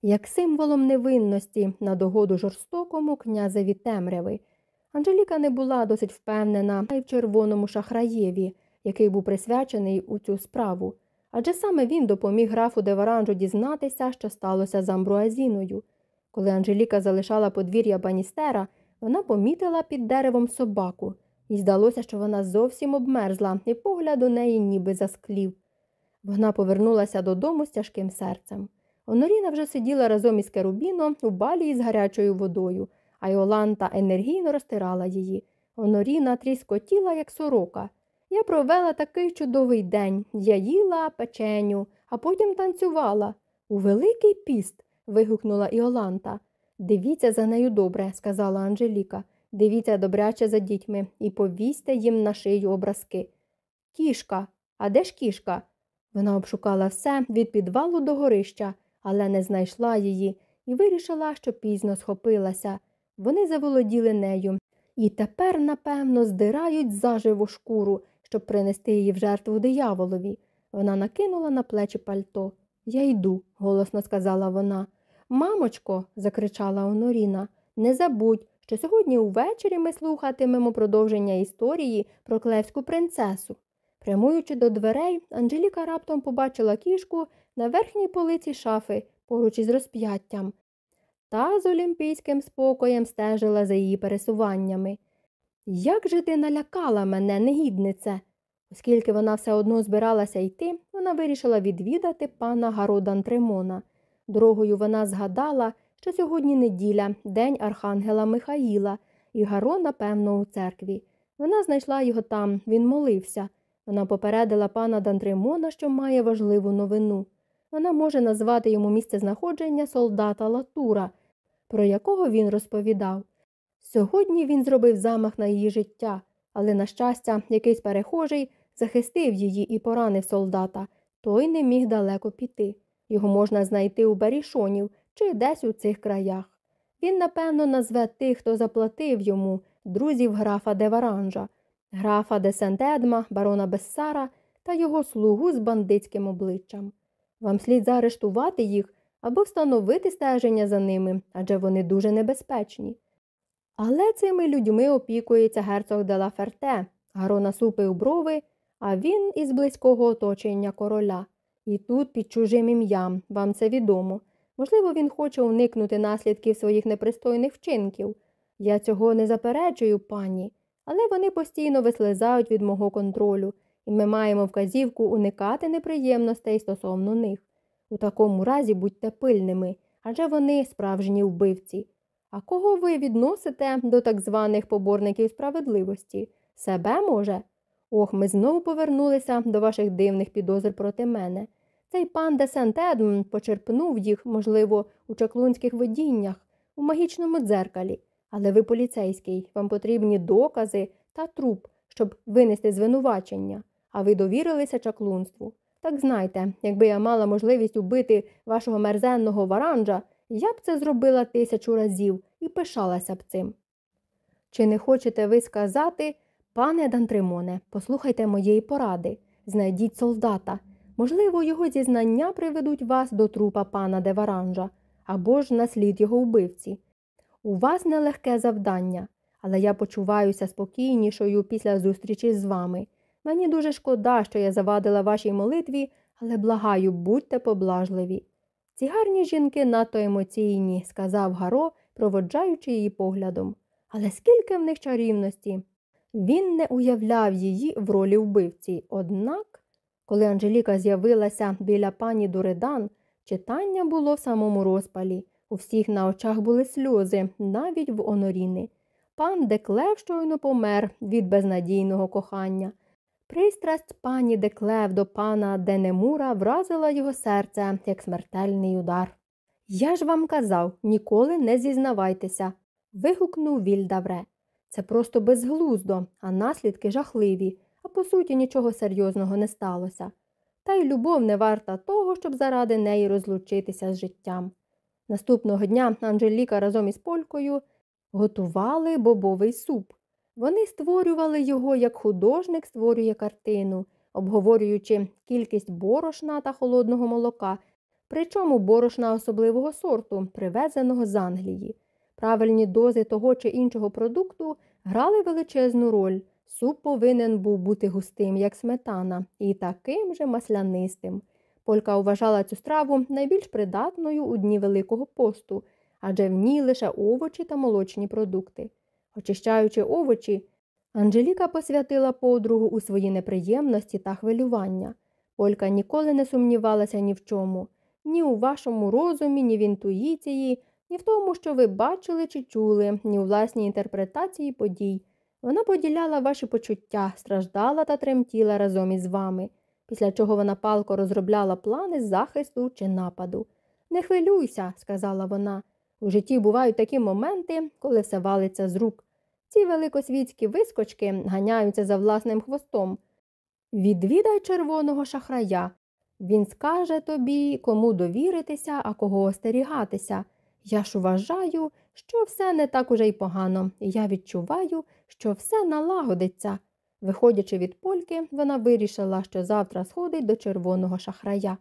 як символом невинності на догоду жорстокому князеві темряви. Анжеліка не була досить впевнена й в червоному шахраєві, який був присвячений у цю справу, адже саме він допоміг графу Деваранжу дізнатися, що сталося з Амбруазіною. Коли Анжеліка залишала подвір'я Баністера, вона помітила під деревом собаку, і здалося, що вона зовсім обмерзла, і погляд у неї ніби засклів. Вона повернулася додому з тяжким серцем. Оноріна вже сиділа разом із Керубіном у балі з гарячою водою, а Йоланта енергійно розтирала її. Оноріна тріскотіла, як сорока. Я провела такий чудовий день. Я їла печеню, а потім танцювала. У Великий піст. Вигукнула Іоланта. Дивіться за нею добре, сказала Анжеліка. Дивіться добряче за дітьми і повісьте їм на шию образки. Кішка, а де ж кішка? Вона обшукала все від підвалу до горища, але не знайшла її і вирішила, що пізно схопилася. Вони заволоділи нею і тепер, напевно, здирають заживу шкуру, щоб принести її в жертву дияволові. Вона накинула на плечі пальто. Я йду, голосно сказала вона. Мамочко, закричала Оноріна, не забудь, що сьогодні увечері ми слухатимемо продовження історії про клевську принцесу. Прямуючи до дверей, Анжеліка раптом побачила кішку на верхній полиці шафи поруч із розп'яттям. Та з олімпійським спокоєм стежила за її пересуваннями. Як же ти налякала мене, негіднице? Оскільки вона все одно збиралася йти, вона вирішила відвідати пана Гародан Тримона. Дорогою вона згадала, що сьогодні неділя, день Архангела Михаїла, і Гаро, напевно, у церкві. Вона знайшла його там, він молився. Вона попередила пана Дантримона, що має важливу новину. Вона може назвати йому місце знаходження солдата Латура, про якого він розповідав. Сьогодні він зробив замах на її життя, але, на щастя, якийсь перехожий захистив її і поранив солдата. Той не міг далеко піти. Його можна знайти у Барішонів чи десь у цих краях. Він, напевно, назве тих, хто заплатив йому, друзів графа де Варанжа, графа де Сент-Едма, барона Бессара та його слугу з бандитським обличчям. Вам слід заарештувати їх або встановити стеження за ними, адже вони дуже небезпечні. Але цими людьми опікується герцог де ла Ферте, Гаро насупив брови, а він із близького оточення короля. І тут під чужим ім'ям, вам це відомо. Можливо, він хоче уникнути наслідків своїх непристойних вчинків. Я цього не заперечую, пані, але вони постійно вислизають від мого контролю, і ми маємо вказівку уникати неприємностей стосовно них. У такому разі будьте пильними, адже вони справжні вбивці. А кого ви відносите до так званих поборників справедливості? Себе може? Ох, ми знову повернулися до ваших дивних підозр проти мене. Цей пан де Сент-Едм почерпнув їх, можливо, у чаклунських видіннях, у магічному дзеркалі. Але ви поліцейський, вам потрібні докази та труп, щоб винести звинувачення, а ви довірилися чаклунству. Так знайте, якби я мала можливість убити вашого мерзенного варанджа, я б це зробила тисячу разів і пишалася б цим. Чи не хочете ви сказати, пане Дантримоне, послухайте моєї поради, знайдіть солдата. Можливо, його зізнання приведуть вас до трупа пана Деваранжа або ж на слід його вбивці. У вас нелегке завдання, але я почуваюся спокійнішою після зустрічі з вами. Мені дуже шкода, що я завадила вашій молитві, але благаю, будьте поблажливі. Ці гарні жінки надто емоційні, сказав Гаро, проводжаючи її поглядом. Але скільки в них чарівності? Він не уявляв її в ролі вбивці, однак. Коли Анжеліка з'явилася біля пані Дуридан, читання було в самому розпалі. У всіх на очах були сльози, навіть в Оноріни. Пан Деклев щойно помер від безнадійного кохання. Пристрасть пані Деклев до пана Денемура вразила його серце, як смертельний удар. Я ж вам казав, ніколи не зізнавайтеся. вигукнув Вільдавре. Це просто безглуздо, а наслідки жахливі а по суті нічого серйозного не сталося. Та й любов не варта того, щоб заради неї розлучитися з життям. Наступного дня Анжеліка разом із полькою готували бобовий суп. Вони створювали його, як художник створює картину, обговорюючи кількість борошна та холодного молока, причому борошна особливого сорту, привезеного з Англії. Правильні дози того чи іншого продукту грали величезну роль. Суп повинен був бути густим, як сметана, і таким же маслянистим. Полька вважала цю страву найбільш придатною у дні Великого посту, адже в ній лише овочі та молочні продукти. Очищаючи овочі, Анжеліка посвятила подругу у свої неприємності та хвилювання. Полька ніколи не сумнівалася ні в чому, ні у вашому розумі, ні в інтуїції, ні в тому, що ви бачили чи чули, ні у власній інтерпретації подій. Вона поділяла ваші почуття, страждала та тремтіла разом із вами, після чого вона палко розробляла плани захисту чи нападу. Не хвилюйся, сказала вона. У житті бувають такі моменти, коли все валиться з рук. Ці великосвітські вискочки ганяються за власним хвостом. Відвідай червоного шахрая. Він скаже тобі, кому довіритися, а кого остерігатися. Я ж вважаю, що все не так уже й погано, і я відчуваю, що все налагодиться. Виходячи від польки, вона вирішила, що завтра сходить до червоного шахрая.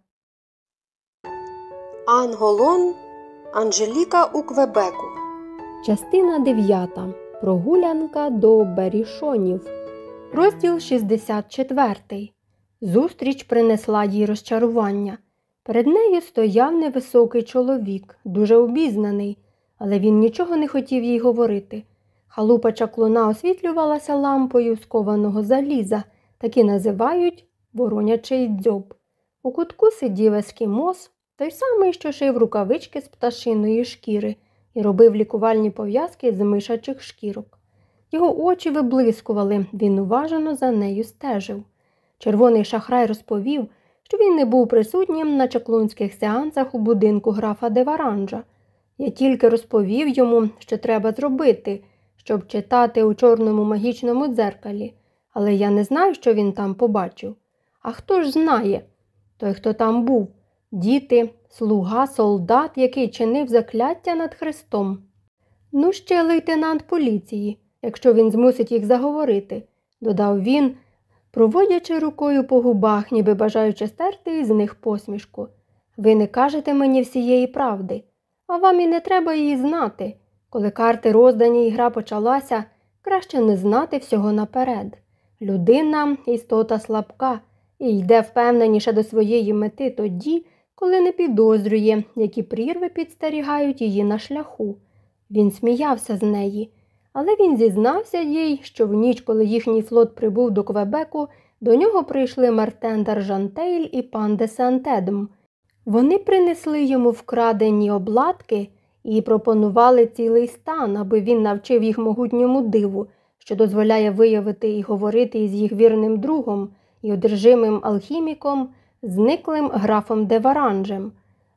Анголон Анжеліка у Квебеку.
Частина 9. Прогулянка до Берішонів. Розділ 64. Зустріч принесла їй розчарування. Перед нею стояв невисокий чоловік, дуже обізнаний, але він нічого не хотів їй говорити. Халупа чаклуна освітлювалася лампою з кованого заліза, такі називають воронячий дзьоб. У кутку сидів ескімос, той самий, що шив рукавички з пташиної шкіри і робив лікувальні пов'язки з мишачих шкірок. Його очі виблискували, він уважно за нею стежив. Червоний шахрай розповів, що він не був присутнім на чаклунських сеансах у будинку графа Деваранжа. Я тільки розповів йому, що треба зробити, щоб читати у чорному магічному дзеркалі, але я не знаю, що він там побачив. А хто ж знає? Той, хто там був, діти, слуга, солдат, який чинив закляття над Христом. Ну, ще лейтенант поліції, якщо він змусить їх заговорити, додав він, проводячи рукою по губах, ніби бажаючи стерти із них посмішку. Ви не кажете мені всієї правди, а вам і не треба її знати. Коли карти роздані і гра почалася, краще не знати всього наперед. Людина істота слабка і йде впевненіше до своєї мети тоді, коли не підозрює, які прірви підстерігають її на шляху. Він сміявся з неї, але він зізнався їй, що в ніч, коли їхній флот прибув до Квебеку, до нього прийшли Мартен Даржантейль і пан де. Вони принесли йому вкрадені обладки і пропонували цілий стан, аби він навчив їх могутньому диву, що дозволяє виявити і говорити із їх вірним другом і одержимим алхіміком, зниклим графом Деваранжем.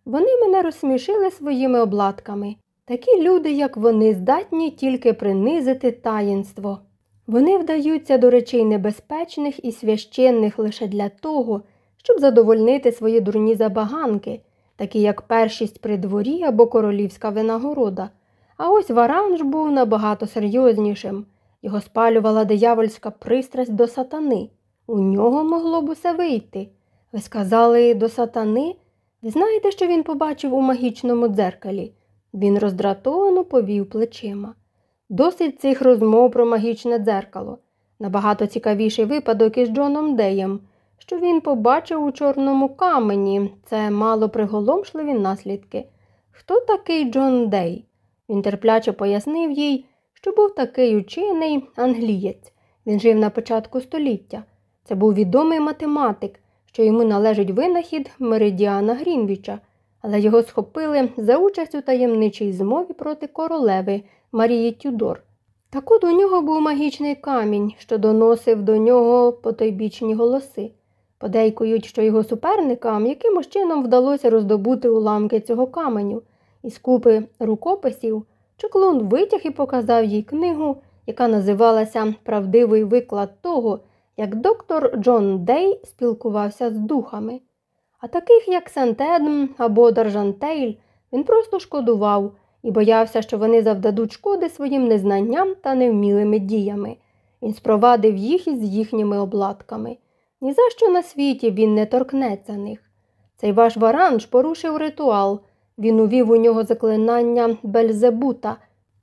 Вони мене розсмішили своїми обладками. Такі люди, як вони, здатні тільки принизити таїнство. Вони вдаються до речей небезпечних і священних лише для того, щоб задовольнити свої дурні забаганки, такі як першість при дворі або королівська винагорода. А ось варанж був набагато серйознішим. Його спалювала диявольська пристрасть до сатани. У нього могло б усе вийти. Ви сказали до сатани? Ви знаєте, що він побачив у магічному дзеркалі? Він роздратовано повів плечима. Досить цих розмов про магічне дзеркало. Набагато цікавіший випадок із Джоном Деєм, що він побачив у чорному камені. Це мало приголомшливі наслідки. Хто такий Джон Дей? Він терпляче пояснив їй, що був такий учений англієць. Він жив на початку століття. Це був відомий математик, що йому належить винахід Меридіана Грінвіча, але його схопили за участь у таємничій змові проти королеви Марії Тюдор. Так от у нього був магічний камінь, що доносив до нього потойбічні голоси. Подейкують, що його суперникам якимось чином вдалося роздобути уламки цього каменю, із купи рукописів Чоклун витяг і показав їй книгу, яка називалася Правдивий виклад того, як доктор Джон Дей спілкувався з духами. А таких, як Сентедм або Даржантейль, він просто шкодував і боявся, що вони завдадуть шкоди своїм незнанням та невмілими діями. Він спровадив їх із їхніми обладками. Ні за що на світі він не торкнеться них. Цей ваш варанж порушив ритуал. Він увів у нього заклинання Бельзебута,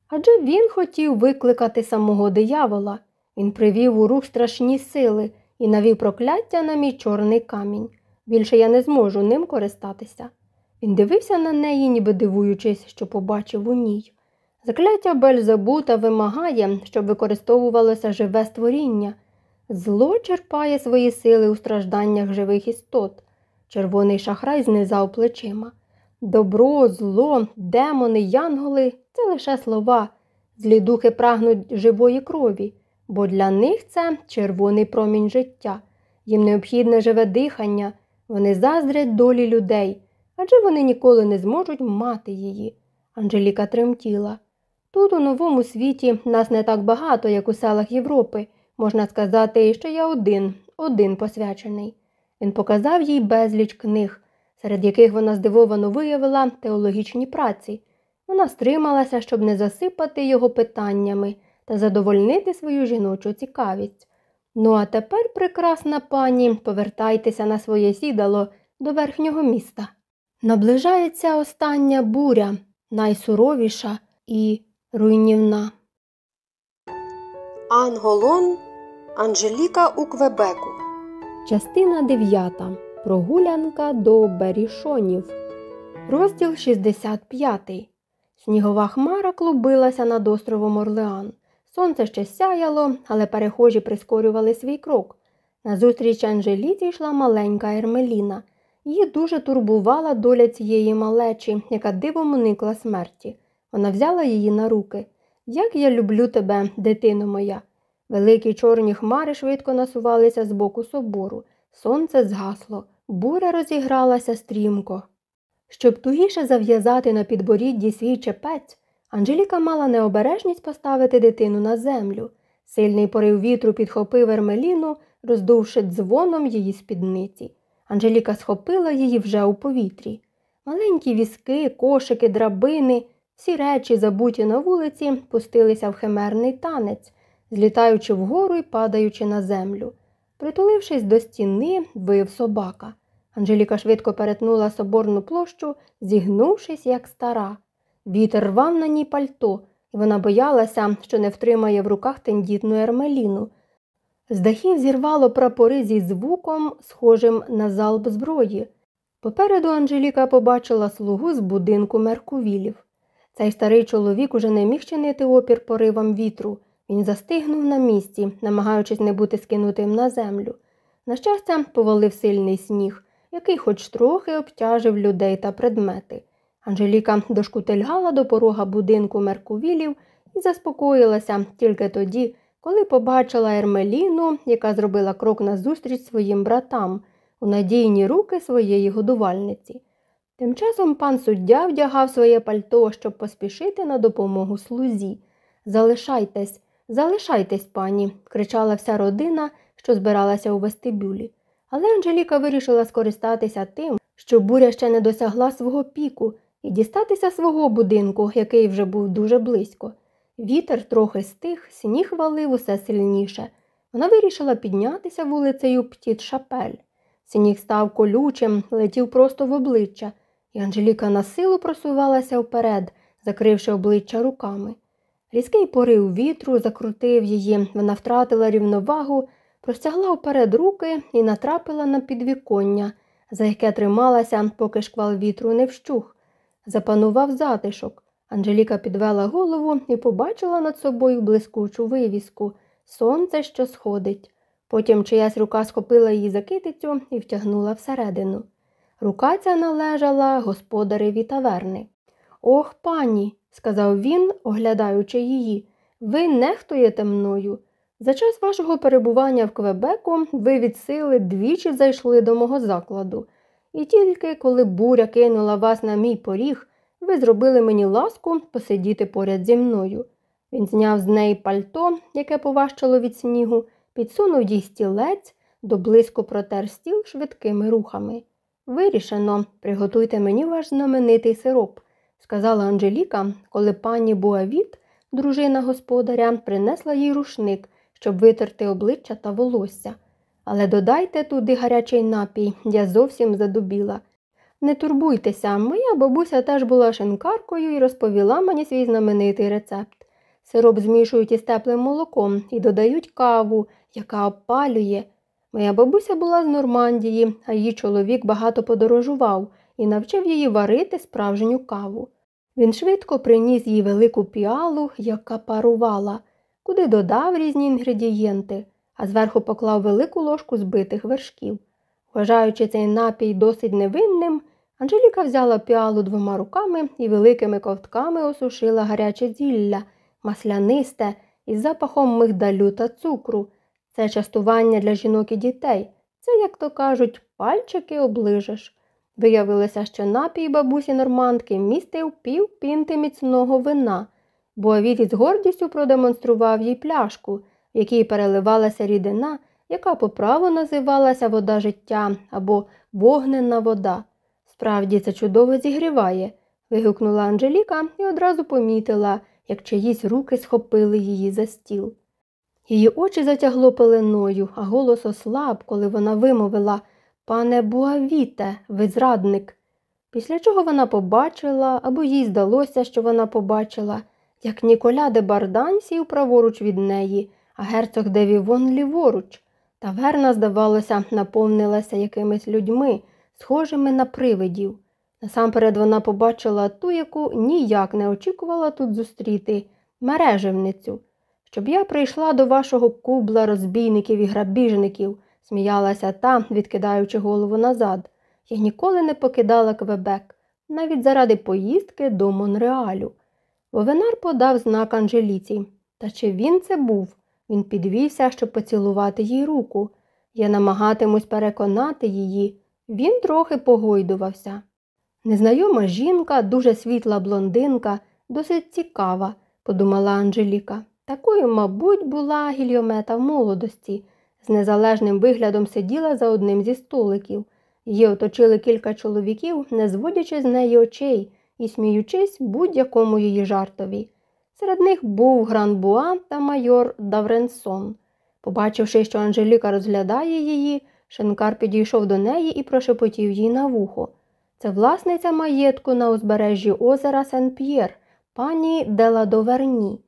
адже він хотів викликати самого диявола. Він привів у рух страшні сили і навів прокляття на мій чорний камінь. Більше я не зможу ним користатися. Він дивився на неї, ніби дивуючись, що побачив у ній. Закляття Бельзебута вимагає, щоб використовувалося живе створіння. Зло черпає свої сили у стражданнях живих істот. Червоний шахрай знизав плечима. Добро, зло, демони, янголи це лише слова. Злі духи прагнуть живої крові, бо для них це червоний промінь життя. Їм необхідне живе дихання, вони заздрять долі людей, адже вони ніколи не зможуть мати її. Анжеліка тремтіла. Тут, у новому світі, нас не так багато, як у селах Європи. Можна сказати, що я один, один посвячений. Він показав їй безліч книг, серед яких вона здивовано виявила теологічні праці. Вона стрималася, щоб не засипати його питаннями та задовольнити свою жіночу цікавість. Ну, а тепер, прекрасна пані, повертайтеся на своє сідало до верхнього міста. Наближається остання буря, найсуровіша і руйнівна.
Анголон Анжеліка у Квебеку.
Частина 9. Прогулянка до Берішонів. Розділ 65. Снігова хмара клубилася над островом Орлеан. Сонце ще сяяло, але перехожі прискорювали свій крок. Назустріч Анжеліці йшла маленька Ермеліна. Її дуже турбувала доля цієї малечі, яка дивом уникла смерті. Вона взяла її на руки. Як я люблю тебе, дитино моя. Великі чорні хмари швидко насувалися з боку собору. Сонце згасло, буря розігралася стрімко. Щоб тугіше зав'язати на підборідді свій чепець, Анжеліка мала необережність поставити дитину на землю. Сильний порив вітру підхопив Ермеліну, роздувши дзвоном її спідниці. Анжеліка схопила її вже у повітрі. Маленькі візки, кошики, драбини, всі речі, забуті на вулиці, пустилися в химерний танець, злітаючи вгору і падаючи на землю. Притулившись до стіни, вив собака. Анжеліка швидко перетнула соборну площу, зігнувшись, як стара. Вітер рвав на ній пальто, і вона боялася, що не втримає в руках тендітну ермеліну. З дахів зірвало прапори зі звуком, схожим на залп зброї. Попереду Анжеліка побачила слугу з будинку Меркувілів. Цей старий чоловік уже не міг чинити опір поривам вітру. Він застигнув на місці, намагаючись не бути скинутим на землю. На щастя, повалив сильний сніг, який хоч трохи обтяжив людей та предмети. Анжеліка дошкутильгала до порога будинку Меркувілів і заспокоїлася тільки тоді, коли побачила Ермеліну, яка зробила крок назустріч своїм братам у надійні руки своєї годувальниці. Тим часом пан суддя вдягав своє пальто, щоб поспішити на допомогу слузі. Залишайтесь, залишайтесь, пані, кричала вся родина, що збиралася у вестибюлі. Але Анжеліка вирішила скористатися тим, що буря ще не досягла свого піку, і дістатися свого будинку, який вже був дуже близько. Вітер трохи стих, сніг валив усе сильніше. Вона вирішила піднятися вулицею Птіт Шапель. Сніг став колючим, летів просто в обличчя, і Анжеліка на силу просувалася вперед, закривши обличчя руками. Різкий порив вітру закрутив її, вона втратила рівновагу, простягла вперед руки і натрапила на підвіконня, за яке трималася, поки шквал вітру не вщух. Запанував затишок. Анжеліка підвела голову і побачила над собою блискучу вивіску Сонце, що сходить. Потім чиясь рука схопила її за китицю і втягнула всередину. Рука ця належала господареві таверни. Ох, пані, сказав він, оглядаючи її, ви нехтуєте мною. За час вашого перебування в Квебеку ви від сили двічі зайшли до мого закладу, і тільки коли буря кинула вас на мій поріг, ви зробили мені ласку посидіти поряд зі мною. Він зняв з неї пальто, яке поважчало від снігу, підсунув їй стілець, до близько протер стіл швидкими рухами. Вирішено, приготуйте мені ваш знаменитий сироп, сказала Анжеліка, коли пані Буавіт, дружина господаря, принесла їй рушник, щоб витерти обличчя та волосся. Але додайте туди гарячий напій, я зовсім задубіла. Не турбуйтеся, моя бабуся теж була шинкаркою і розповіла мені свій знаменитий рецепт. Сироп змішують із теплим молоком і додають каву, яка опалює. Моя бабуся була з Нормандії, а її чоловік багато подорожував і навчив її варити справжню каву. Він швидко приніс їй велику піалу, яка парувала, куди додав різні інгредієнти, а зверху поклав велику ложку збитих вершків. Вважаючи цей напій досить невинним, Анжеліка взяла піалу двома руками і великими ковтками осушила гаряче зілля, маслянисте із запахом мигдалю та цукру. Це частування для жінок і дітей. Це, як то кажуть, пальчики оближеш. Виявилося, що напій бабусі нормандки містив пів пінти міцного вина, бо Авід із гордістю продемонстрував їй пляшку, в якій переливалася рідина, яка по праву називалася вода життя або вогненна вода. Справді це чудово зігріває, вигукнула Анжеліка і одразу помітила, як чиїсь руки схопили її за стіл. Її очі затягло пеленою, а голос ослаб, коли вона вимовила Пане Буавіте, ви зрадник. Після чого вона побачила, або їй здалося, що вона побачила, як Ніколя де Бардан сів праворуч від неї, а герцог де Вівон ліворуч. Таверна, здавалося, наповнилася якимись людьми, схожими на привидів. Насамперед вона побачила ту, яку ніяк не очікувала тут зустріти мережевницю. Щоб я прийшла до вашого кубла розбійників і грабіжників, сміялася та, відкидаючи голову назад. Я ніколи не покидала Квебек, навіть заради поїздки до Монреалю. Вовенар подав знак Анжеліці. Та чи він це був? Він підвівся, щоб поцілувати їй руку. Я намагатимусь переконати її. Він трохи погойдувався. Незнайома жінка, дуже світла блондинка, досить цікава, подумала Анжеліка. Такою, мабуть, була гільйомета в молодості. З незалежним виглядом сиділа за одним зі столиків. Її оточили кілька чоловіків, не зводячи з неї очей і сміючись будь-якому її жартові. Серед них був Гранбуа та майор Давренсон. Побачивши, що Анжеліка розглядає її, Шенкар підійшов до неї і прошепотів їй на вухо. Це власниця маєтку на узбережжі озера Сен-П'єр, пані Дела Доверні.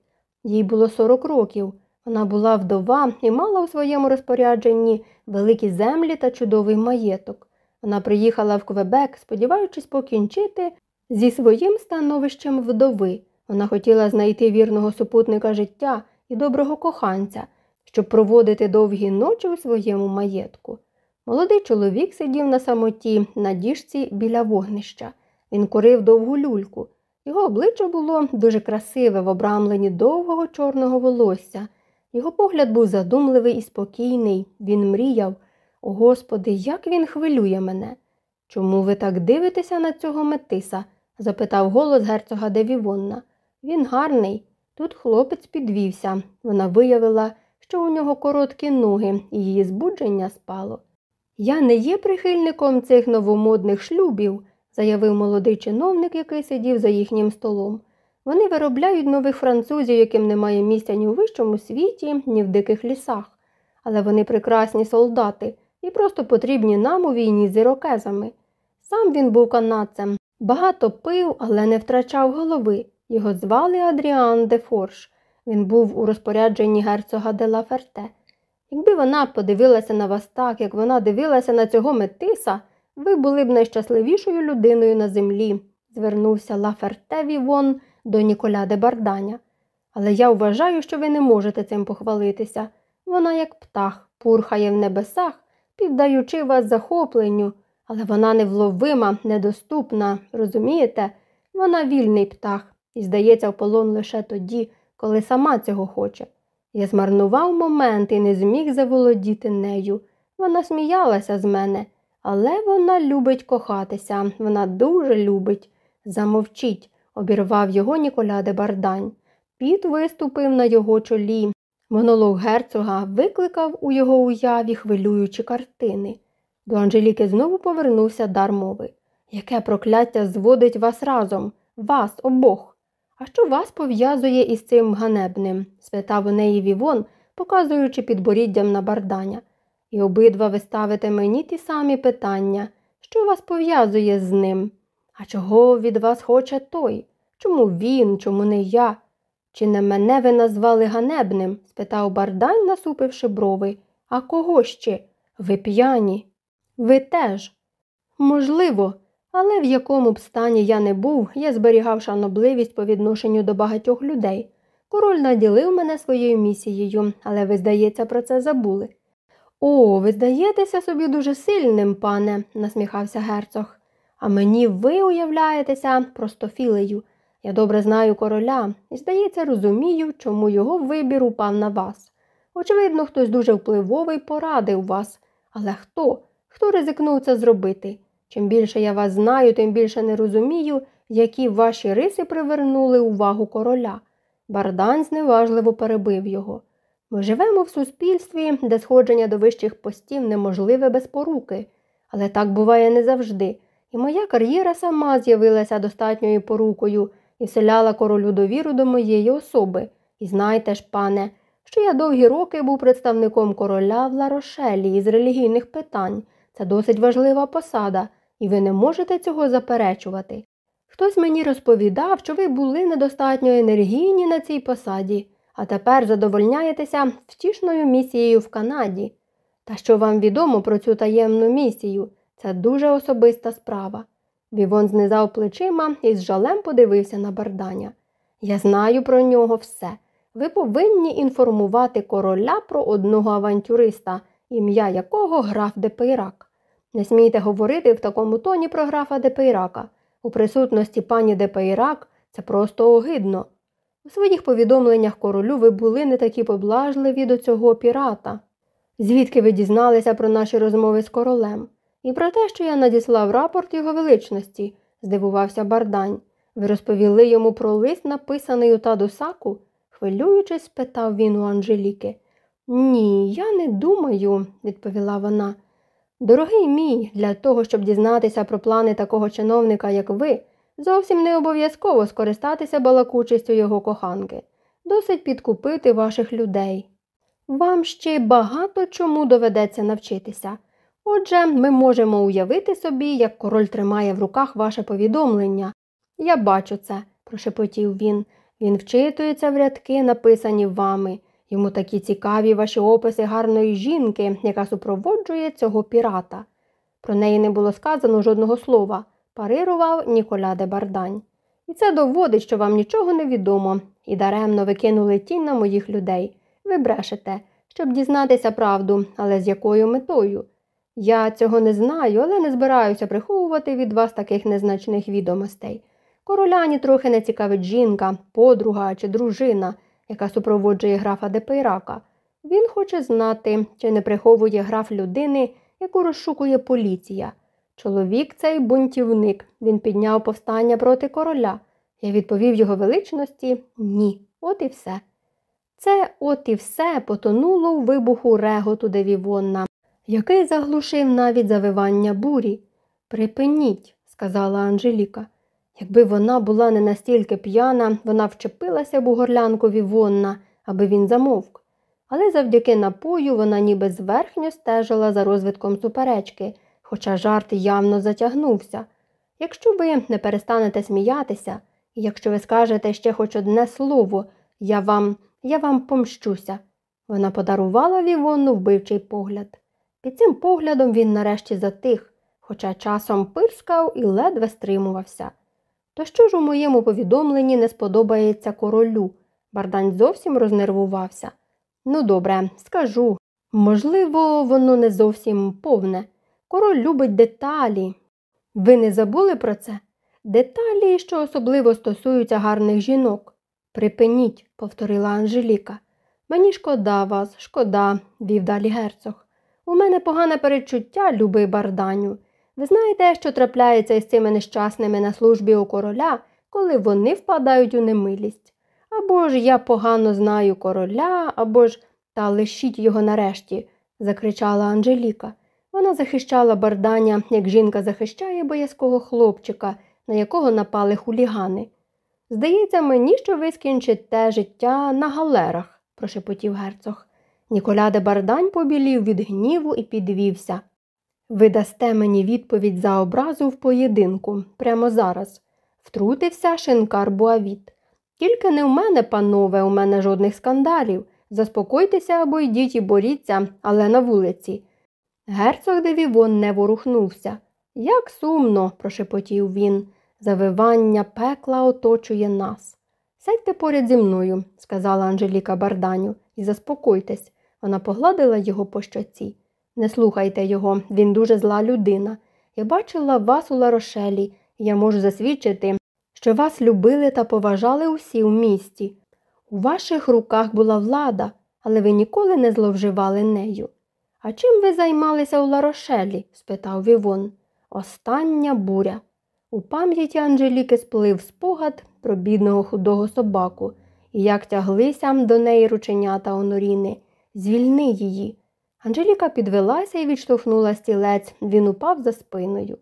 Їй було 40 років. Вона була вдова і мала у своєму розпорядженні великі землі та чудовий маєток. Вона приїхала в Квебек, сподіваючись покінчити зі своїм становищем вдови. Вона хотіла знайти вірного супутника життя і доброго коханця, щоб проводити довгі ночі у своєму маєтку. Молодий чоловік сидів на самоті на діжці біля вогнища. Він курив довгу люльку. Його обличчя було дуже красиве в обрамленні довгого чорного волосся. Його погляд був задумливий і спокійний. Він мріяв О Господи, як він хвилює мене. Чому ви так дивитеся на цього метиса? запитав голос герцога Девівонна. Він гарний. Тут хлопець підвівся. Вона виявила, що у нього короткі ноги, і її збудження спало. Я не є прихильником цих новомодних шлюбів, заявив молодий чиновник, який сидів за їхнім столом. Вони виробляють нових французів, яким немає місця ні у вищому світі, ні в диких лісах. Але вони прекрасні солдати і просто потрібні нам у війні з ірокезами. Сам він був канадцем, багато пив, але не втрачав голови. Його звали Адріан де Форш. Він був у розпорядженні герцога де Лаферте. Якби вона подивилася на вас так, як вона дивилася на цього метиса, ви були б найщасливішою людиною на землі, звернувся Лаферте Вівон до Ніколя де Барданя. Але я вважаю, що ви не можете цим похвалитися. Вона, як птах, пурхає в небесах, піддаючи вас захопленню, але вона невловима, недоступна, розумієте? Вона вільний птах і здається в полон лише тоді, коли сама цього хоче. Я змарнував момент і не зміг заволодіти нею. Вона сміялася з мене, але вона любить кохатися, вона дуже любить. Замовчіть, обірвав його Ніколя де Бардань. Піт виступив на його чолі. Монолог герцога викликав у його уяві хвилюючі картини. До Анжеліки знову повернувся дар мови. Яке прокляття зводить вас разом, вас обох? А що вас пов'язує із цим ганебним? спитав у неї Вівон, показуючи підборіддям на барданя. І обидва ви ставите мені ті самі питання, що вас пов'язує з ним. А чого від вас хоче той? Чому він, чому не я? Чи не мене ви назвали ганебним? спитав бардань, насупивши брови. А кого ще? Ви п'яні? Ви теж. Можливо, але в якому б стані я не був, я зберігав шанобливість по відношенню до багатьох людей. Король наділив мене своєю місією, але ви, здається, про це забули. О, ви здаєтеся собі дуже сильним, пане, насміхався герцог. А мені ви уявляєтеся простофілею. Я добре знаю короля і, здається, розумію, чому його вибір упав на вас. Очевидно, хтось дуже впливовий порадив вас. Але хто? Хто ризикнув це зробити? Чим більше я вас знаю, тим більше не розумію, які ваші риси привернули увагу короля. Бардан зневажливо перебив його. Ми живемо в суспільстві, де сходження до вищих постів неможливе без поруки, але так буває не завжди, і моя кар'єра сама з'явилася достатньою порукою і вселяла королю довіру до моєї особи. І знайте ж, пане, що я довгі роки був представником короля в Ларошелі із релігійних питань. Це досить важлива посада, і ви не можете цього заперечувати. Хтось мені розповідав, що ви були недостатньо енергійні на цій посаді, а тепер задовольняєтеся втішною місією в Канаді. Та що вам відомо про цю таємну місію? Це дуже особиста справа. Вівон знизав плечима і з жалем подивився на Барданя. Я знаю про нього все. Ви повинні інформувати короля про одного авантюриста, ім'я якого граф Депейрак. Не смійте говорити в такому тоні про графа Депейрака. У присутності пані Депейрак це просто огидно. У своїх повідомленнях королю ви були не такі поблажливі до цього пірата. Звідки ви дізналися про наші розмови з королем? І про те, що я надіслав рапорт його величності, здивувався Бардань. Ви розповіли йому про лист, написаний у Тадусаку? хвилюючись, спитав він у Анжеліки. Ні, я не думаю, відповіла вона. Дорогий мій, для того, щоб дізнатися про плани такого чиновника, як ви, зовсім не обов'язково скористатися балакучістю його коханки. Досить підкупити ваших людей. Вам ще багато чому доведеться навчитися. Отже, ми можемо уявити собі, як король тримає в руках ваше повідомлення. Я бачу це, прошепотів він. Він вчитується в рядки, написані вами. Йому такі цікаві ваші описи гарної жінки, яка супроводжує цього пірата. Про неї не було сказано жодного слова, парирував Ніколя де Бардань. І це доводить, що вам нічого не відомо, і даремно ви кинули тінь на моїх людей. Ви брешете, щоб дізнатися правду, але з якою метою? Я цього не знаю, але не збираюся приховувати від вас таких незначних відомостей. Короляні трохи не цікавить жінка, подруга чи дружина, яка супроводжує графа Депейрака. Він хоче знати, чи не приховує граф людини, яку розшукує поліція. Чоловік цей бунтівник, він підняв повстання проти короля. Я відповів його величності ні. От і все. Це от і все потонуло в вибуху реготу Девівонна, який заглушив навіть завивання бурі. Припиніть, сказала Анжеліка. Якби вона була не настільки п'яна, вона вчепилася б у горлянку Вівонна, аби він замовк. Але завдяки напою вона ніби зверхньо стежила за розвитком суперечки, хоча жарт явно затягнувся. Якщо ви не перестанете сміятися, і якщо ви скажете ще хоч одне слово, я вам, я вам помщуся. Вона подарувала Вівонну вбивчий погляд. Під цим поглядом він нарешті затих, хоча часом пирскав і ледве стримувався. То що ж у моєму повідомленні не сподобається королю? Бардань зовсім рознервувався. Ну, добре, скажу. Можливо, воно не зовсім повне. Король любить деталі. Ви не забули про це? Деталі, що особливо стосуються гарних жінок. Припиніть, повторила Анжеліка. Мені шкода вас, шкода, вів далі герцог. У мене погане перечуття, любий барданю. Ви знаєте, що трапляється із цими нещасними на службі у короля, коли вони впадають у немилість. Або ж я погано знаю короля, або ж та лишіть його нарешті, закричала Анжеліка. Вона захищала барданя, як жінка захищає боязкого хлопчика, на якого напали хулігани. Здається мені, що ви скінчите життя на галерах, прошепотів герцог. Ніколяде Бардань побілів від гніву і підвівся. Ви дасте мені відповідь за образу в поєдинку прямо зараз, втрутився шинкар Буавіт. Тільки не в мене, панове, у мене жодних скандалів. Заспокойтеся або йдіть і боріться, але на вулиці. Герцог де Вівон не ворухнувся. Як сумно, прошепотів він, завивання пекла оточує нас. Сядьте поряд зі мною, сказала Анжеліка Барданю, і заспокойтесь. Вона погладила його по щоці. Не слухайте його, він дуже зла людина. Я бачила вас у Ларошелі, і я можу засвідчити, що вас любили та поважали усі в місті. У ваших руках була влада, але ви ніколи не зловживали нею. А чим ви займалися у Ларошелі? спитав Вівон. Остання буря. У пам'яті Анжеліки сплив спогад про бідного худого собаку і як тяглися до неї рученята Оноріни. Звільни її. Анжеліка підвелася і відштовхнула стілець, він упав за спиною.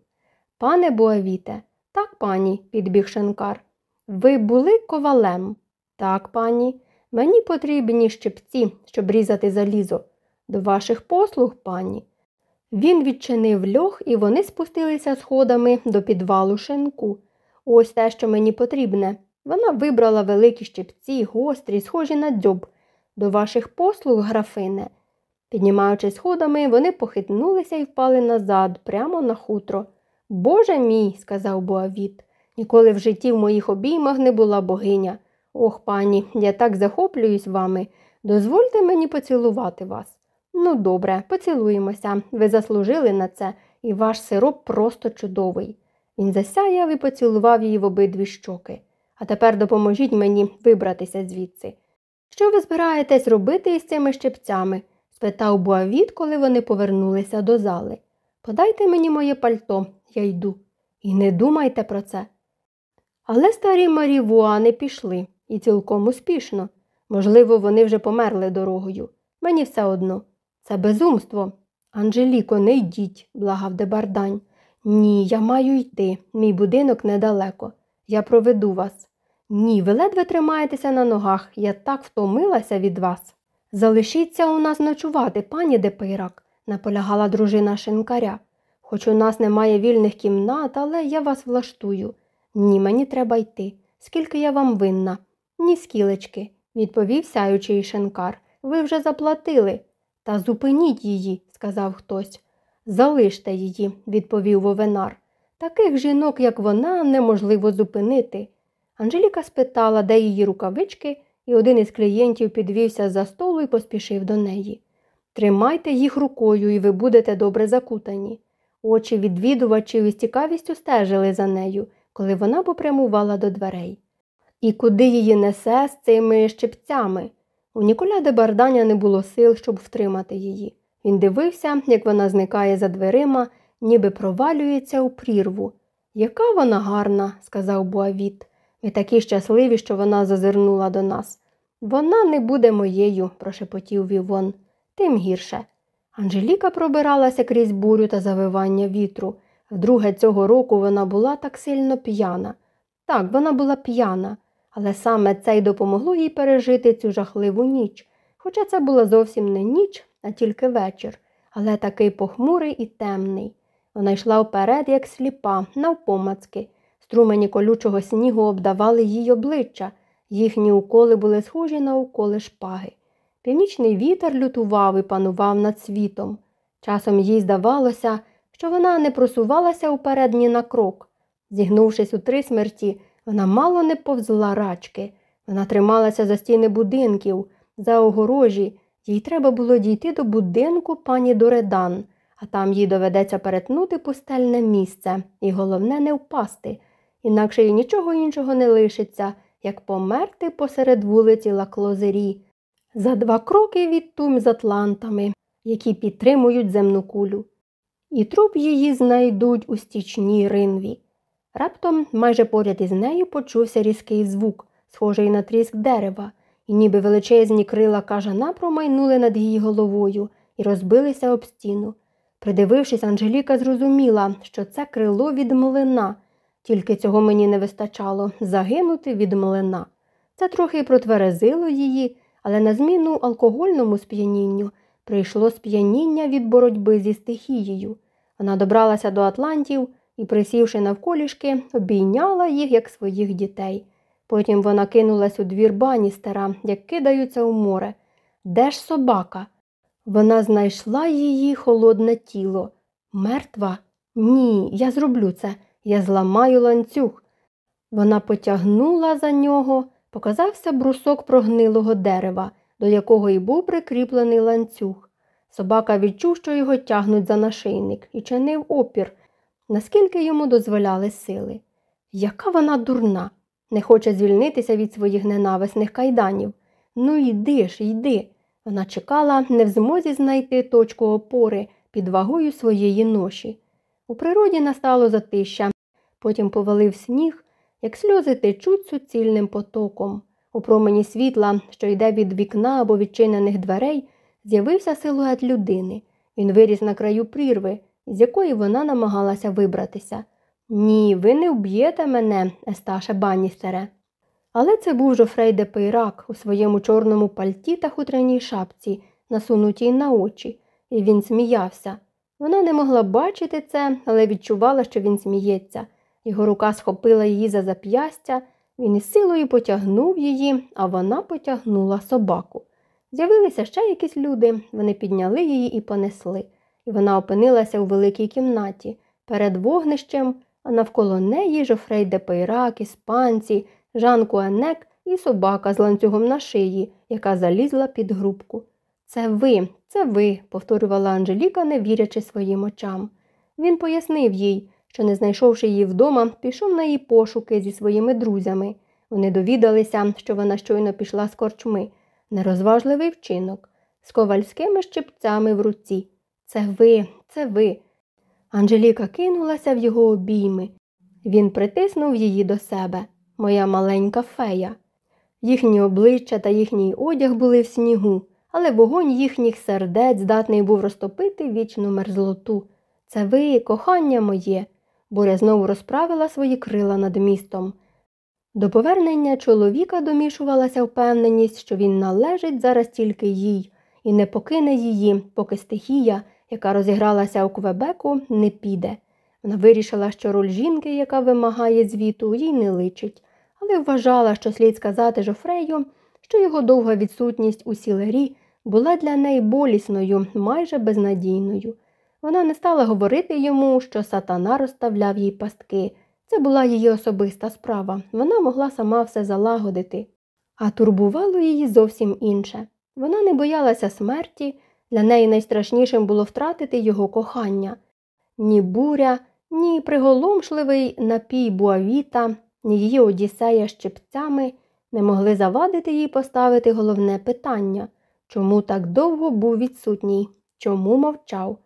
Пане Буавіте, так, пані, підбіг Шенкар. Ви були ковалем? Так, пані. Мені потрібні щепці, щоб різати залізо. До ваших послуг, пані. Він відчинив льох, і вони спустилися сходами до підвалу шинку. Ось те, що мені потрібне. Вона вибрала великі щепці, гострі, схожі на дзьоб. До ваших послуг, графине. Піднімаючись сходами, вони похитнулися і впали назад, прямо на хутро. Боже мій, сказав Буавіт, ніколи в житті в моїх обіймах не була богиня. Ох, пані, я так захоплююсь вами. Дозвольте мені поцілувати вас. Ну, добре, поцілуємося. Ви заслужили на це, і ваш сироп просто чудовий. Він засяяв і поцілував її в обидві щоки. А тепер допоможіть мені вибратися звідси. Що ви збираєтесь робити із цими щепцями? спитав Буавіт, коли вони повернулися до зали. Подайте мені моє пальто, я йду. І не думайте про це. Але старі Марівуа не пішли, і цілком успішно. Можливо, вони вже померли дорогою. Мені все одно. Це безумство. Анжеліко, не йдіть, благав Дебардань. Ні, я маю йти. Мій будинок недалеко. Я проведу вас. Ні, ви ледве тримаєтеся на ногах. Я так втомилася від вас. Залишіться у нас ночувати, пані Депейрак, наполягала дружина шинкаря. Хоч у нас немає вільних кімнат, але я вас влаштую. Ні, мені треба йти. Скільки я вам винна? Ніскілечки, відповів сяючий шинкар. Ви вже заплатили. Та зупиніть її, сказав хтось. Залиште її, відповів вовенар. Таких жінок, як вона, неможливо зупинити. Анжеліка спитала, де її рукавички, і один із клієнтів підвівся за столу і поспішив до неї. Тримайте їх рукою, і ви будете добре закутані. Очі відвідувачів із цікавістю стежили за нею, коли вона попрямувала до дверей. І куди її несе з цими щепцями? У Ніколя де Барданя не було сил, щоб втримати її. Він дивився, як вона зникає за дверима, ніби провалюється у прірву. Яка вона гарна, сказав Буавіт. Ми такі щасливі, що вона зазирнула до нас. Вона не буде моєю, прошепотів Вівон. Тим гірше. Анжеліка пробиралася крізь бурю та завивання вітру. Вдруге цього року вона була так сильно п'яна. Так, вона була п'яна, але саме це й допомогло їй пережити цю жахливу ніч. Хоча це була зовсім не ніч, а тільки вечір, але такий похмурий і темний. Вона йшла вперед, як сліпа, навпомацки. Струмені колючого снігу обдавали їй обличчя, їхні уколи були схожі на уколи шпаги. Північний вітер лютував і панував над світом. Часом їй здавалося, що вона не просувалася уперед ні на крок. Зігнувшись у три смерті, вона мало не повзла рачки. Вона трималася за стіни будинків, за огорожі. Їй треба було дійти до будинку пані Доредан, а там їй доведеться перетнути пустельне місце і, головне, не впасти. Інакше їй нічого іншого не лишиться, як померти посеред вулиці Лаклозері, за два кроки від тум з атлантами, які підтримують земну кулю. І труп її знайдуть у стічній ринві. Раптом майже поряд із нею почувся різкий звук, схожий на тріск дерева, і ніби величезні крила кажана промайнули над її головою і розбилися об стіну. Придивившись, Анжеліка зрозуміла, що це крило від млина, тільки цього мені не вистачало загинути від млина. Це трохи протверезило її, але на зміну алкогольному сп'янінню прийшло сп'яніння від боротьби зі стихією. Вона добралася до Атлантів і, присівши навколішки, обійняла їх, як своїх дітей. Потім вона кинулась у двір баністера, як кидаються у море. Де ж собака? Вона знайшла її холодне тіло. Мертва? Ні, я зроблю це. Я зламаю ланцюг. Вона потягнула за нього, показався брусок прогнилого дерева, до якого й був прикріплений ланцюг. Собака відчув, що його тягнуть за нашийник, і чинив опір, наскільки йому дозволяли сили. Яка вона дурна, не хоче звільнитися від своїх ненависних кайданів. Ну йди ж, йди. Вона чекала, не в змозі знайти точку опори під вагою своєї ноші. У природі настало затища, потім повалив сніг, як сльози течуть суцільним потоком. У промені світла, що йде від вікна або відчинених дверей, з'явився силует людини. Він виріс на краю прірви, з якої вона намагалася вибратися. Ні, ви не вб'єте мене, Есташе Банністере. Але це був Жофрей де Пейрак у своєму чорному пальті та хутряній шапці, насунутій на очі, і він сміявся. Вона не могла бачити це, але відчувала, що він сміється. Його рука схопила її за зап'ястя, він із силою потягнув її, а вона потягнула собаку. З'явилися ще якісь люди, вони підняли її і понесли, і вона опинилася у великій кімнаті перед вогнищем, а навколо неї Жофрей де Пейрак, іспанці, Жан Куанек і собака з ланцюгом на шиї, яка залізла під грубку. Це ви, це ви, повторювала Анжеліка, не вірячи своїм очам. Він пояснив їй, що, не знайшовши її вдома, пішов на її пошуки зі своїми друзями. Вони довідалися, що вона щойно пішла з корчми. Нерозважливий вчинок, з ковальськими щипцями в руці. Це ви, це ви. Анжеліка кинулася в його обійми. Він притиснув її до себе, моя маленька фея. Їхні обличчя та їхній одяг були в снігу, але вогонь їхніх сердець здатний був розтопити вічну мерзлоту. Це ви, кохання моє. Буря знову розправила свої крила над містом. До повернення чоловіка домішувалася впевненість, що він належить зараз тільки їй, і не покине її, поки стихія, яка розігралася у Квебеку, не піде. Вона вирішила, що роль жінки, яка вимагає звіту, їй не личить, але вважала, що слід сказати Жофрею, що його довга відсутність у сілері була для неї болісною, майже безнадійною. Вона не стала говорити йому, що сатана розставляв їй пастки. Це була її особиста справа, вона могла сама все залагодити. А турбувало її зовсім інше. Вона не боялася смерті, для неї найстрашнішим було втратити його кохання. Ні буря, ні приголомшливий напій буавіта, ні її одіссея з чепцями не могли завадити їй поставити головне питання чому так довго був відсутній, чому мовчав.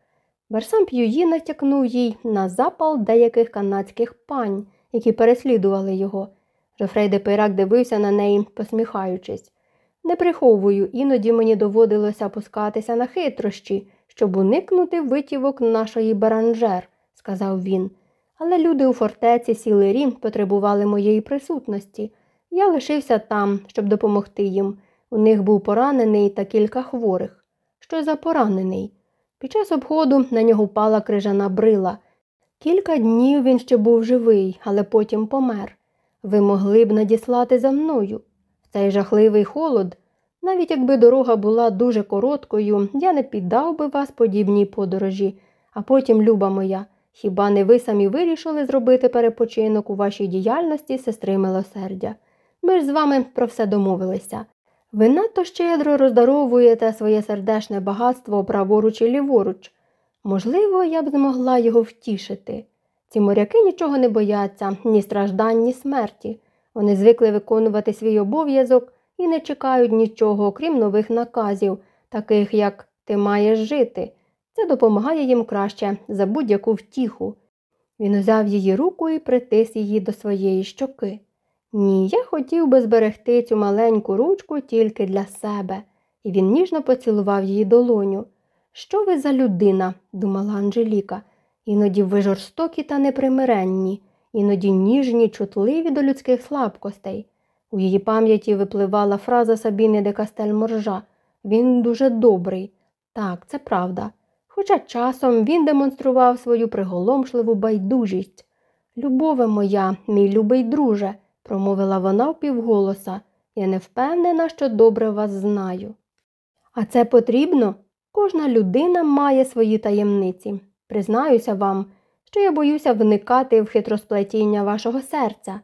Барсам П'юї натякнув їй на запал деяких канадських пань, які переслідували його. Жофрей де дивився на неї, посміхаючись. Не приховую, іноді мені доводилося опускатися на хитрощі, щоб уникнути витівок нашої баранжер, сказав він. Але люди у фортеці Сілері потребували моєї присутності. Я лишився там, щоб допомогти їм. У них був поранений та кілька хворих. Що за поранений? Під час обходу на нього впала крижана брила. Кілька днів він ще був живий, але потім помер. Ви могли б надіслати за мною. Цей жахливий холод, навіть якби дорога була дуже короткою, я не піддав би вас подібній подорожі, а потім, люба моя, хіба не ви самі вирішили зробити перепочинок у вашій діяльності, сестри милосердя? Ми ж з вами про все домовилися. Ви надто щедро роздаровуєте своє сердешне багатство праворуч і ліворуч. Можливо, я б змогла його втішити. Ці моряки нічого не бояться, ні страждань, ні смерті. Вони звикли виконувати свій обов'язок і не чекають нічого, окрім нових наказів, таких як ти маєш жити. Це допомагає їм краще за будь-яку втіху. Він узяв її руку і притис її до своєї щоки. Ні, я хотів би зберегти цю маленьку ручку тільки для себе, і він ніжно поцілував її долоню. Що ви за людина? думала Анжеліка. Іноді ви жорстокі та непримиренні, іноді ніжні, чутливі до людських слабкостей. У її пам'яті випливала фраза Сабіни де Кастельморжа Він дуже добрий. Так, це правда. Хоча часом він демонстрував свою приголомшливу байдужість. Любове моя, мій любий друже, промовила вона впівголоса, я не впевнена, що добре вас знаю. А це потрібно? Кожна людина має свої таємниці. Признаюся вам, що я боюся вникати в хитросплетіння вашого серця.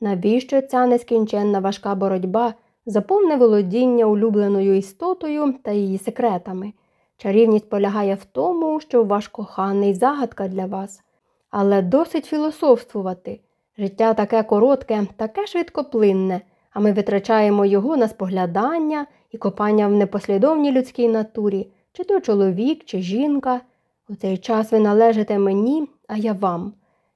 Навіщо ця нескінченна важка боротьба за повне володіння улюбленою істотою та її секретами? Чарівність полягає в тому, що ваш коханий загадка для вас, але досить філософствувати. Життя таке коротке, таке швидкоплинне, а ми витрачаємо його на споглядання і копання в непослідовній людській натурі, чи то чоловік, чи жінка. У цей час ви належите мені, а я вам.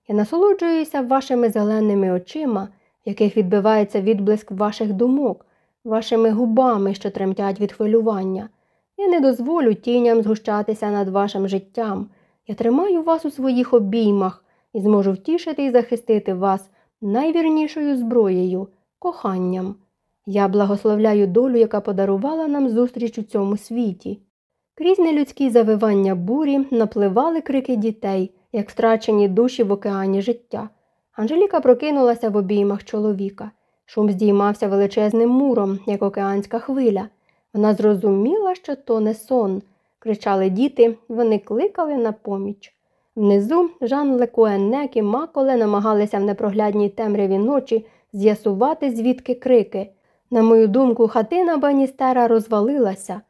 Я насолоджуюся вашими зеленими очима, в яких відбивається відблиск ваших думок, вашими губами, що тремтять від хвилювання. Я не дозволю тіням згущатися над вашим життям. Я тримаю вас у своїх обіймах і зможу втішити і захистити вас найвірнішою зброєю, коханням. Я благословляю долю, яка подарувала нам зустріч у цьому світі. Крізь нелюдські завивання бурі напливали крики дітей, як втрачені душі в океані життя. Анжеліка прокинулася в обіймах чоловіка. Шум здіймався величезним муром, як океанська хвиля. Вона зрозуміла, що то не сон. Кричали діти, вони кликали на поміч. Внизу Жан Лекуеннек і Маколе намагалися в непроглядній темряві ночі з'ясувати, звідки крики. На мою думку, хатина Баністера розвалилася.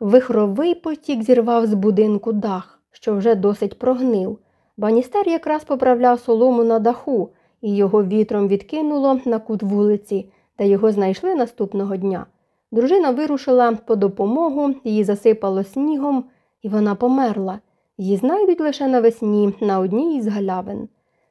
Вихровий потік зірвав з будинку дах, що вже досить прогнив. Баністер якраз поправляв солому на даху, і його вітром відкинуло на кут вулиці, де його знайшли наступного дня. Дружина вирушила по допомогу, її засипало снігом, і вона померла. Її знайдуть лише навесні на одній із галявин.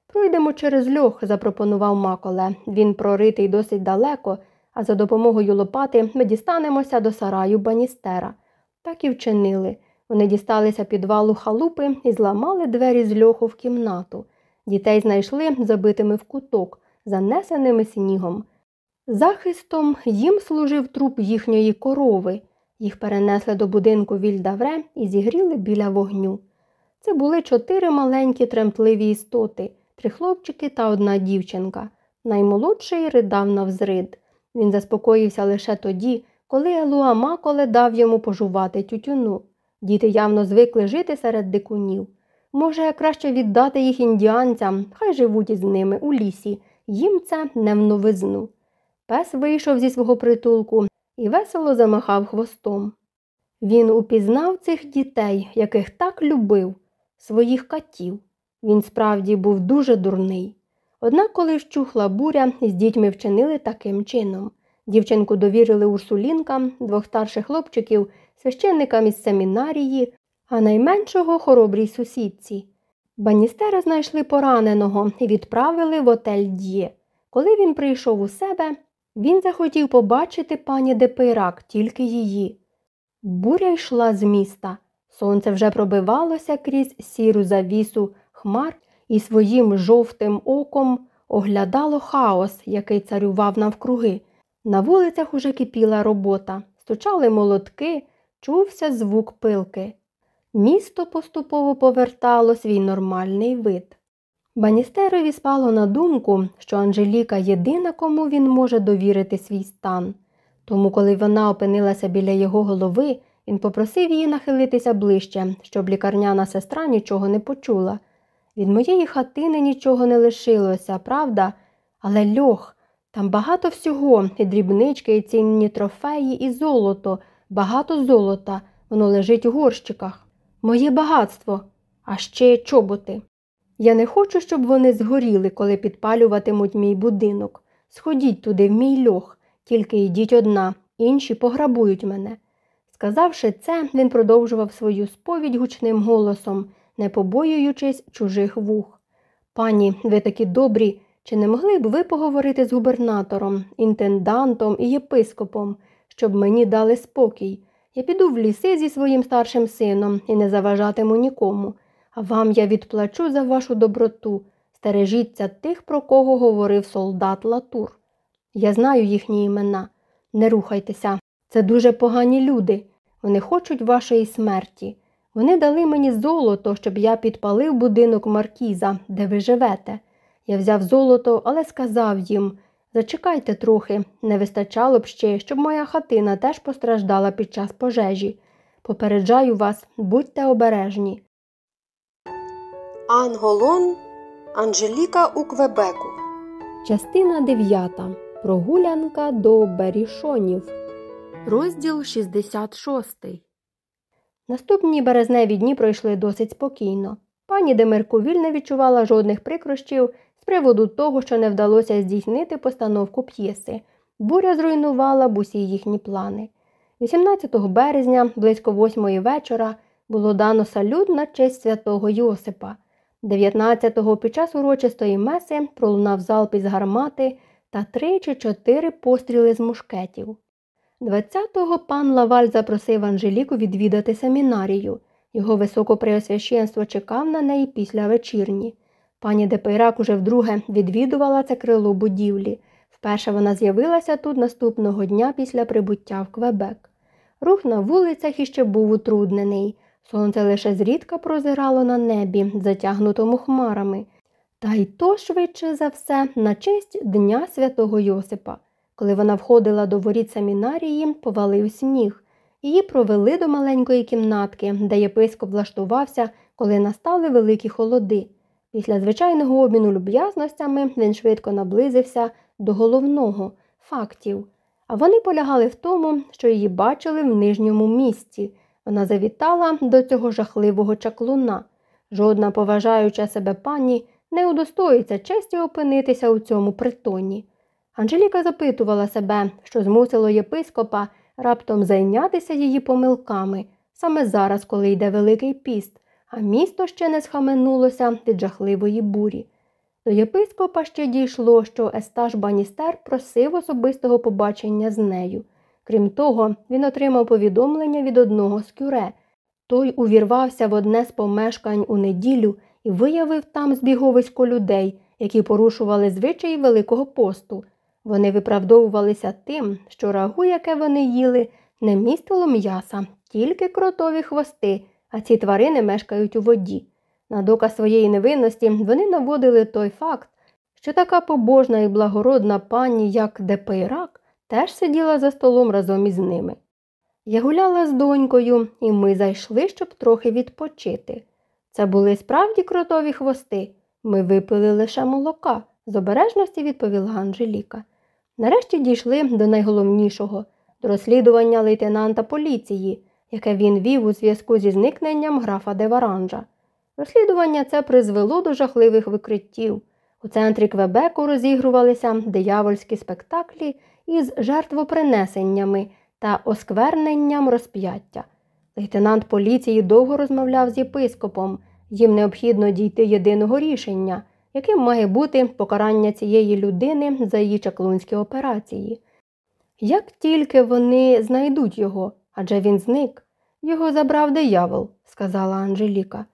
Пройдемо через льох, запропонував Маколе. Він проритий досить далеко, а за допомогою лопати ми дістанемося до сараю Баністера. Так і вчинили. Вони дісталися підвалу халупи і зламали двері з льоху в кімнату. Дітей знайшли забитими в куток, занесеними снігом. Захистом їм служив труп їхньої корови. Їх перенесли до будинку Вільдавре і зігріли біля вогню. Це були чотири маленькі тремтливі істоти, три хлопчики та одна дівчинка. Наймолодший ридав навзрид. Він заспокоївся лише тоді, коли Елуа Маколе дав йому пожувати тютюну. Діти явно звикли жити серед дикунів. Може, краще віддати їх індіанцям, хай живуть із ними у лісі, їм це не в новизну. Пес вийшов зі свого притулку і весело замахав хвостом. Він упізнав цих дітей, яких так любив, своїх катів. Він справді був дуже дурний. Однак, коли вщухла буря, з дітьми вчинили таким чином. Дівчинку довірили урсулінкам, двох старших хлопчиків, священникам із семінарії, а найменшого хоробрій сусідці. Баністера знайшли пораненого і відправили в Отель-Дьє. Коли він прийшов до себе, він захотів побачити пані Депейрак, тільки її. Буря йшла з міста. Сонце вже пробивалося крізь сіру завісу хмар і своїм жовтим оком оглядало хаос, який царював навкруги. На вулицях уже кипіла робота, стучали молотки, чувся звук пилки. Місто поступово повертало свій нормальний вид. Баністерові спало на думку, що Анжеліка єдина, кому він може довірити свій стан. Тому, коли вона опинилася біля його голови, він попросив її нахилитися ближче, щоб лікарняна сестра нічого не почула. Від моєї хатини нічого не лишилося, правда? Але льох, там багато всього, і дрібнички, і цінні трофеї, і золото, багато золота, воно лежить у горщиках. Моє багатство, а ще чоботи. Я не хочу, щоб вони згоріли, коли підпалюватимуть мій будинок. Сходіть туди, в мій льох, тільки йдіть одна, інші пограбують мене. Сказавши це, він продовжував свою сповідь гучним голосом, не побоюючись чужих вух. Пані, ви такі добрі, чи не могли б ви поговорити з губернатором, інтендантом і єпископом, щоб мені дали спокій? Я піду в ліси зі своїм старшим сином і не заважатиму нікому. А вам я відплачу за вашу доброту. Стережіться тих, про кого говорив солдат Латур. Я знаю їхні імена. Не рухайтеся. Це дуже погані люди. Вони хочуть вашої смерті. Вони дали мені золото, щоб я підпалив будинок Маркіза, де ви живете. Я взяв золото, але сказав їм зачекайте трохи, не вистачало б ще, щоб моя хатина теж постраждала під час пожежі. Попереджаю вас, будьте обережні.
Анголон Анжеліка у Квебеку.
Частина 9. Прогулянка до Берішонів. Розділ 66. Наступні березневі дні пройшли досить спокійно. Пані Демеркувіль не відчувала жодних прикрощів приводу того, що не вдалося здійснити постановку п'єси. Буря зруйнувала б усі їхні плани. 18 березня, близько восьмої вечора, було дано салют на честь святого Йосипа. 19-го під час урочистої меси пролунав залп із гармати та три чи чотири постріли з мушкетів. 20-го пан Лаваль запросив Анжеліку відвідати семінарію. Його високопреосвященство чекав на неї після вечірні. Пані Депейрак уже вдруге відвідувала це крило будівлі. Вперше вона з'явилася тут наступного дня після прибуття в Квебек. Рух на вулицях іще був утруднений. Сонце лише зрідка прозирало на небі, затягнутому хмарами. Та й то швидше за все на честь Дня святого Йосипа. Коли вона входила до воріт семінарії, повалив сніг. Її провели до маленької кімнатки, де єпископ влаштувався, коли настали великі холоди. Після звичайного обміну люб'язностями він швидко наблизився до головного фактів. А вони полягали в тому, що її бачили в нижньому місці. Вона завітала до цього жахливого чаклуна. Жодна поважаюча себе пані не удостоїться честі опинитися у цьому притоні. Анжеліка запитувала себе, що змусило єпископа раптом зайнятися її помилками саме зараз, коли йде Великий піст, а місто ще не схаменулося від жахливої бурі. До єпископа ще дійшло, що Естаж Баністер просив особистого побачення з нею. Крім того, він отримав повідомлення від одного з кюре. Той увірвався в одне з помешкань у неділю і виявив там збіговисько людей, які порушували звичаї Великого посту. Вони виправдовувалися тим, що рагу, яке вони їли, не містило м'яса, тільки кротові хвости, а ці тварини мешкають у воді. На доказ своєї невинності вони наводили той факт, що така побожна і благородна пані, як Депейрак, теж сиділа за столом разом із ними. Я гуляла з донькою, і ми зайшли, щоб трохи відпочити. Це були справді кротові хвости. Ми випили лише молока, з обережності відповіла Анжеліка. Нарешті дійшли до найголовнішого до розслідування лейтенанта поліції, яке він вів у зв'язку зі зникненням графа Деваранжа. Розслідування це призвело до жахливих викриттів. У центрі Квебеку розігрувалися диявольські спектаклі із жертвопринесеннями та оскверненням розп'яття. Лейтенант поліції довго розмовляв з єпископом. Їм необхідно дійти єдиного рішення, яким має бути покарання цієї людини за її чаклунські операції. Як тільки вони знайдуть його, адже він зник, його забрав диявол, сказала Анжеліка.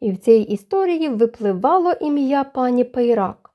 І в цій історії випливало ім'я пані Пейрак.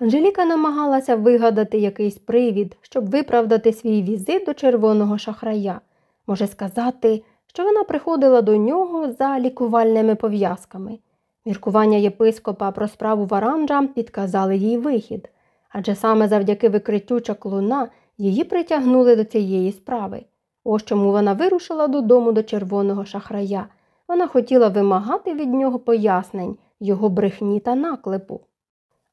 Анжеліка намагалася вигадати якийсь привід, щоб виправдати свій візит до червоного шахрая. Може сказати, що вона приходила до нього за лікувальними пов'язками. Міркування єпископа про справу Варанджа підказали їй вихід, адже саме завдяки викриттю чаклуна її притягнули до цієї справи. Ось чому вона вирушила додому до червоного шахрая. Вона хотіла вимагати від нього пояснень, його брехні та наклепу.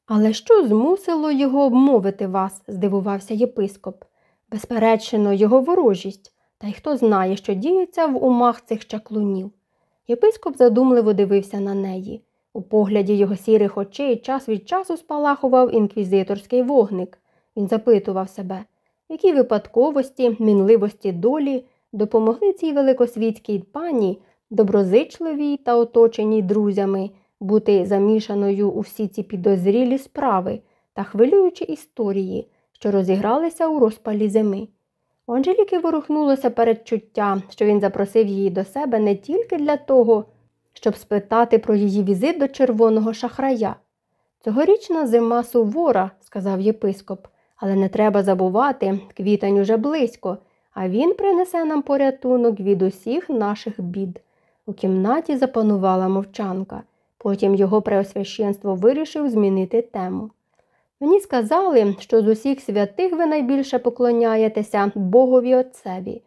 Але що змусило його обмовити вас? здивувався єпископ. Безперечно, його ворожість, та й хто знає, що діється в умах цих чаклунів. Єпископ задумливо дивився на неї. У погляді його сірих очей час від часу спалахував інквізиторський вогник. Він запитував себе, які випадковості, мінливості долі допомогли цій великосвітській пані, доброзичливій та оточеній друзями, бути замішаною у всі ці підозрілі справи та хвилюючі історії, що розігралися у розпалі зими. У Анжеліки ворухнулося передчуття, що він запросив її до себе не тільки для того, щоб спитати про її візит до червоного шахрая. Цьогорічна зима сувора, сказав єпископ, Але не треба забувати, квітень уже близько, а він принесе нам порятунок від усіх наших бід. У кімнаті запанувала мовчанка. Потім його преосвященство вирішив змінити тему. Мені сказали, що з усіх святих ви найбільше поклоняєтеся Богові Отцеві.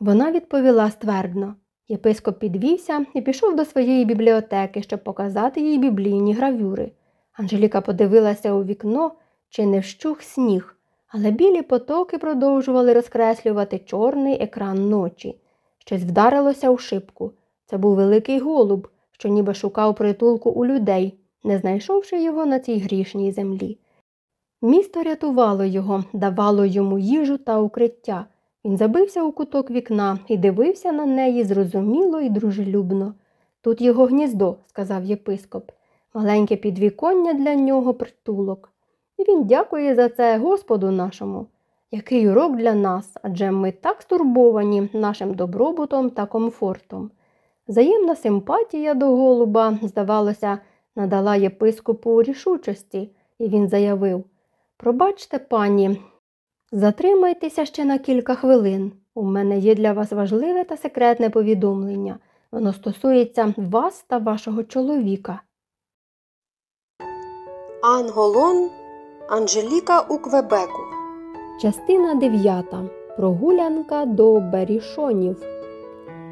Вона відповіла ствердно. Єпископ підвівся і пішов до своєї бібліотеки, щоб показати їй біблійні гравюри. Анжеліка подивилася у вікно, чи не вщух сніг, але білі потоки продовжували розкреслювати чорний екран ночі. Щось вдарилося у шибку. Це був великий голуб, що ніби шукав притулку у людей, не знайшовши його на цій грішній землі. Місто рятувало його, давало йому їжу та укриття. Він забився у куток вікна і дивився на неї зрозуміло і дружелюбно. Тут його гніздо, сказав єпископ, маленьке підвіконня для нього притулок. І він дякує за це Господу нашому. Який урок для нас, адже ми так стурбовані нашим добробутом та комфортом. Взаємна симпатія до голуба, здавалося, надала єпископу рішучості, і він заявив Пробачте, пані, затримайтеся ще на кілька хвилин. У мене є для вас важливе та секретне повідомлення. Воно стосується вас та вашого чоловіка.
Анголон Анжеліка у Квебеку.
Частина 9. Прогулянка до Берішонів.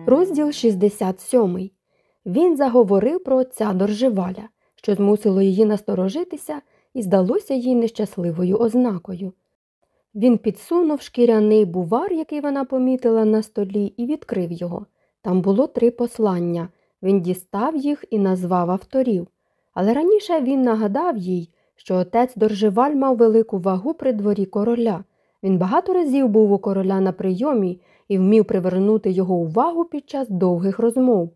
Розділ 67. Він заговорив про отця Доржеваля, що змусило її насторожитися і здалося їй нещасливою ознакою. Він підсунув шкіряний бувар, який вона помітила на столі, і відкрив його. Там було три послання. Він дістав їх і назвав авторів. Але раніше він нагадав їй, що отець Доржеваль мав велику вагу при дворі короля. Він багато разів був у короля на прийомі і вмів привернути його увагу під час довгих розмов.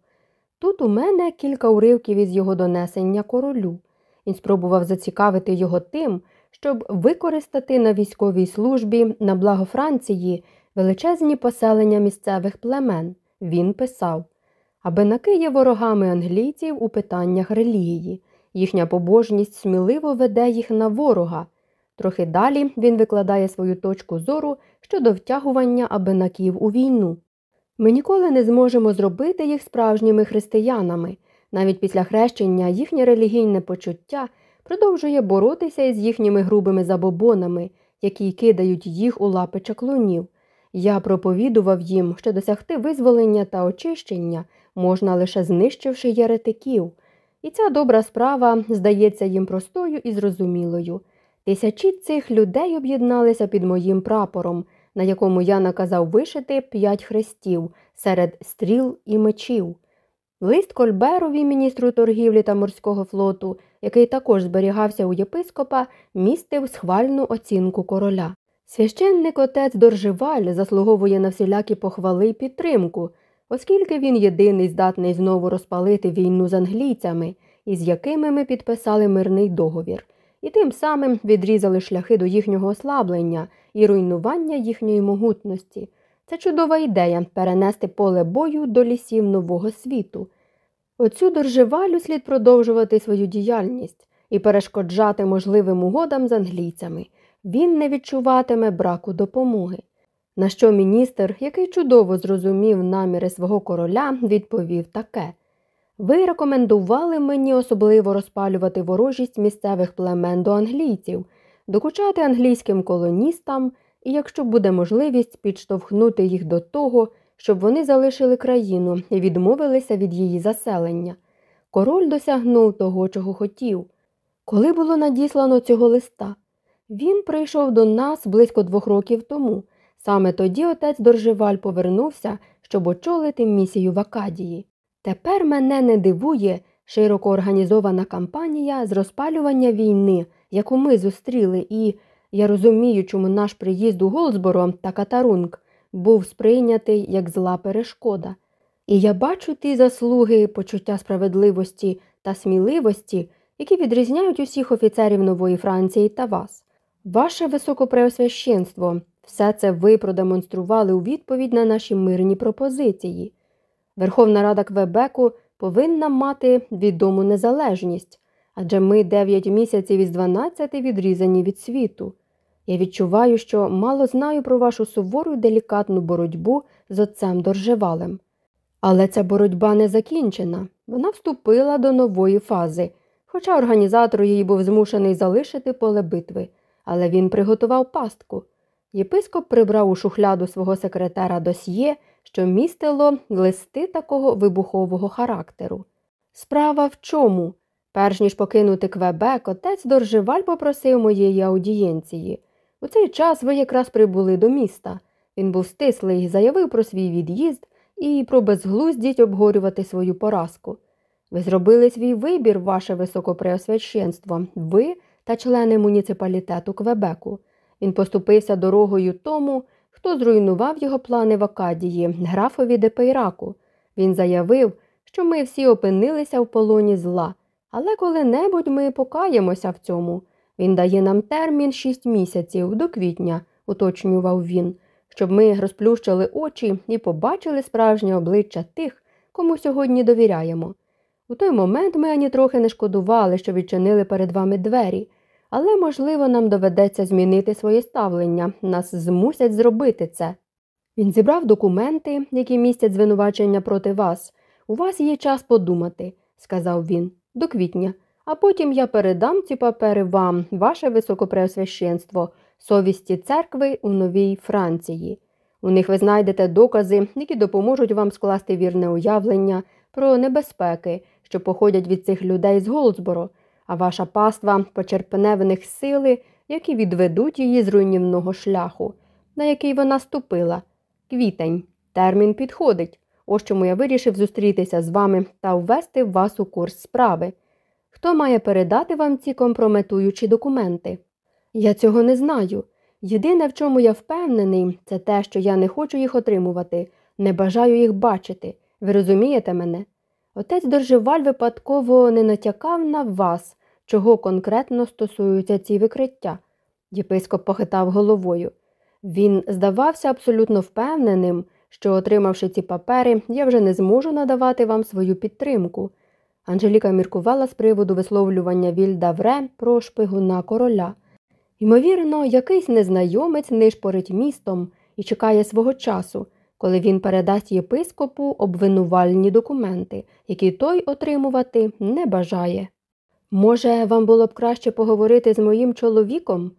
Тут у мене кілька уривків із його донесення королю. Він спробував зацікавити його тим, щоб використати на військовій службі на благо Франції величезні поселення місцевих племен. Він писав аби накиє ворогами англійців у питаннях релігії. Їхня побожність сміливо веде їх на ворога. Трохи далі він викладає свою точку зору щодо втягування абинаків у війну. Ми ніколи не зможемо зробити їх справжніми християнами. Навіть після хрещення їхнє релігійне почуття продовжує боротися із їхніми грубими забобонами, які кидають їх у лапи чаклунів. Я проповідував їм, що досягти визволення та очищення можна лише знищивши єретиків. І ця добра справа здається їм простою і зрозумілою. Тисячі цих людей об'єдналися під моїм прапором, на якому я наказав вишити п'ять хрестів серед стріл і мечів. Лист Кольберові, міністру торгівлі та морського флоту, який також зберігався у єпископа, містив схвальну оцінку короля. Священник отець Дорживаль заслуговує на всілякі похвали й підтримку, оскільки він єдиний здатний знову розпалити війну з англійцями, із якими ми підписали мирний договір, і тим самим відрізали шляхи до їхнього ослаблення і руйнування їхньої могутності. Це чудова ідея перенести поле бою до лісів нового світу. Оцю доржевалю слід продовжувати свою діяльність і перешкоджати можливим угодам з англійцями. Він не відчуватиме браку допомоги. На що міністр, який чудово зрозумів наміри свого короля, відповів таке Ви рекомендували мені особливо розпалювати ворожість місцевих племен до англійців, докучати англійським колоністам і, якщо буде можливість, підштовхнути їх до того, щоб вони залишили країну і відмовилися від її заселення. Король досягнув того, чого хотів. Коли було надіслано цього листа, він прийшов до нас близько двох років тому. Саме тоді отець Доржеваль повернувся, щоб очолити місію в Акадії. Тепер мене не дивує широко організована кампанія з розпалювання війни, яку ми зустріли, і я розумію, чому наш приїзд у Голсборо та Катарунг був сприйнятий як зла перешкода. І я бачу ті заслуги, почуття справедливості та сміливості, які відрізняють усіх офіцерів нової Франції та вас. Ваше високопреосвященство, все це ви продемонстрували у відповідь на наші мирні пропозиції. Верховна Рада Квебеку повинна мати відому незалежність, адже ми 9 місяців із 12 відрізані від світу. Я відчуваю, що мало знаю про вашу сувору й делікатну боротьбу з отцем Доржевалем. Але ця боротьба не закінчена. Вона вступила до нової фази, хоча організатор її був змушений залишити поле битви, але він приготував пастку. Єпископ прибрав у шухляду свого секретара досьє, що містило листи такого вибухового характеру. Справа в чому? Перш ніж покинути Квебек, отець Доржеваль попросив моєї аудієнції. У цей час ви якраз прибули до міста. Він був стислий, заявив про свій від'їзд і про безглуздіть обгорювати свою поразку. Ви зробили свій вибір, ваше високопреосвященство, ви та члени муніципалітету Квебеку. Він поступився дорогою тому, хто зруйнував його плани в Акадії, графові Депейраку. Він заявив, що ми всі опинилися в полоні зла, але коли-небудь ми покаємося в цьому. Він дає нам термін шість місяців до квітня, уточнював він, щоб ми розплющили очі і побачили справжнє обличчя тих, кому сьогодні довіряємо. У той момент ми ані трохи не шкодували, що відчинили перед вами двері, але, можливо, нам доведеться змінити своє ставлення, нас змусять зробити це. Він зібрав документи, які містять звинувачення проти вас. У вас є час подумати, сказав він, до квітня, а потім я передам ці папери вам, ваше високопреосвященство, совісті церкви у Новій Франції. У них ви знайдете докази, які допоможуть вам скласти вірне уявлення про небезпеки, що походять від цих людей з Голдсборо, а ваша паства почерпне в них сили, які відведуть її з руйнівного шляху, на який вона ступила. Квітень. Термін підходить. Ось чому я вирішив зустрітися з вами та ввести вас у курс справи. Хто має передати вам ці компрометуючі документи? Я цього не знаю. Єдине, в чому я впевнений, це те, що я не хочу їх отримувати, не бажаю їх бачити. Ви розумієте мене? Отець Доржеваль випадково не натякав на вас, чого конкретно стосуються ці викриття. Єпископ похитав головою. Він здавався абсолютно впевненим, що, отримавши ці папери, я вже не зможу надавати вам свою підтримку. Анжеліка міркувала з приводу висловлювання Вільда Вре про шпигуна короля. Ймовірно, якийсь незнайомець нишпорить містом і чекає свого часу, коли він передасть єпископу обвинувальні документи, які той отримувати не бажає. Може, вам було б краще поговорити з моїм чоловіком?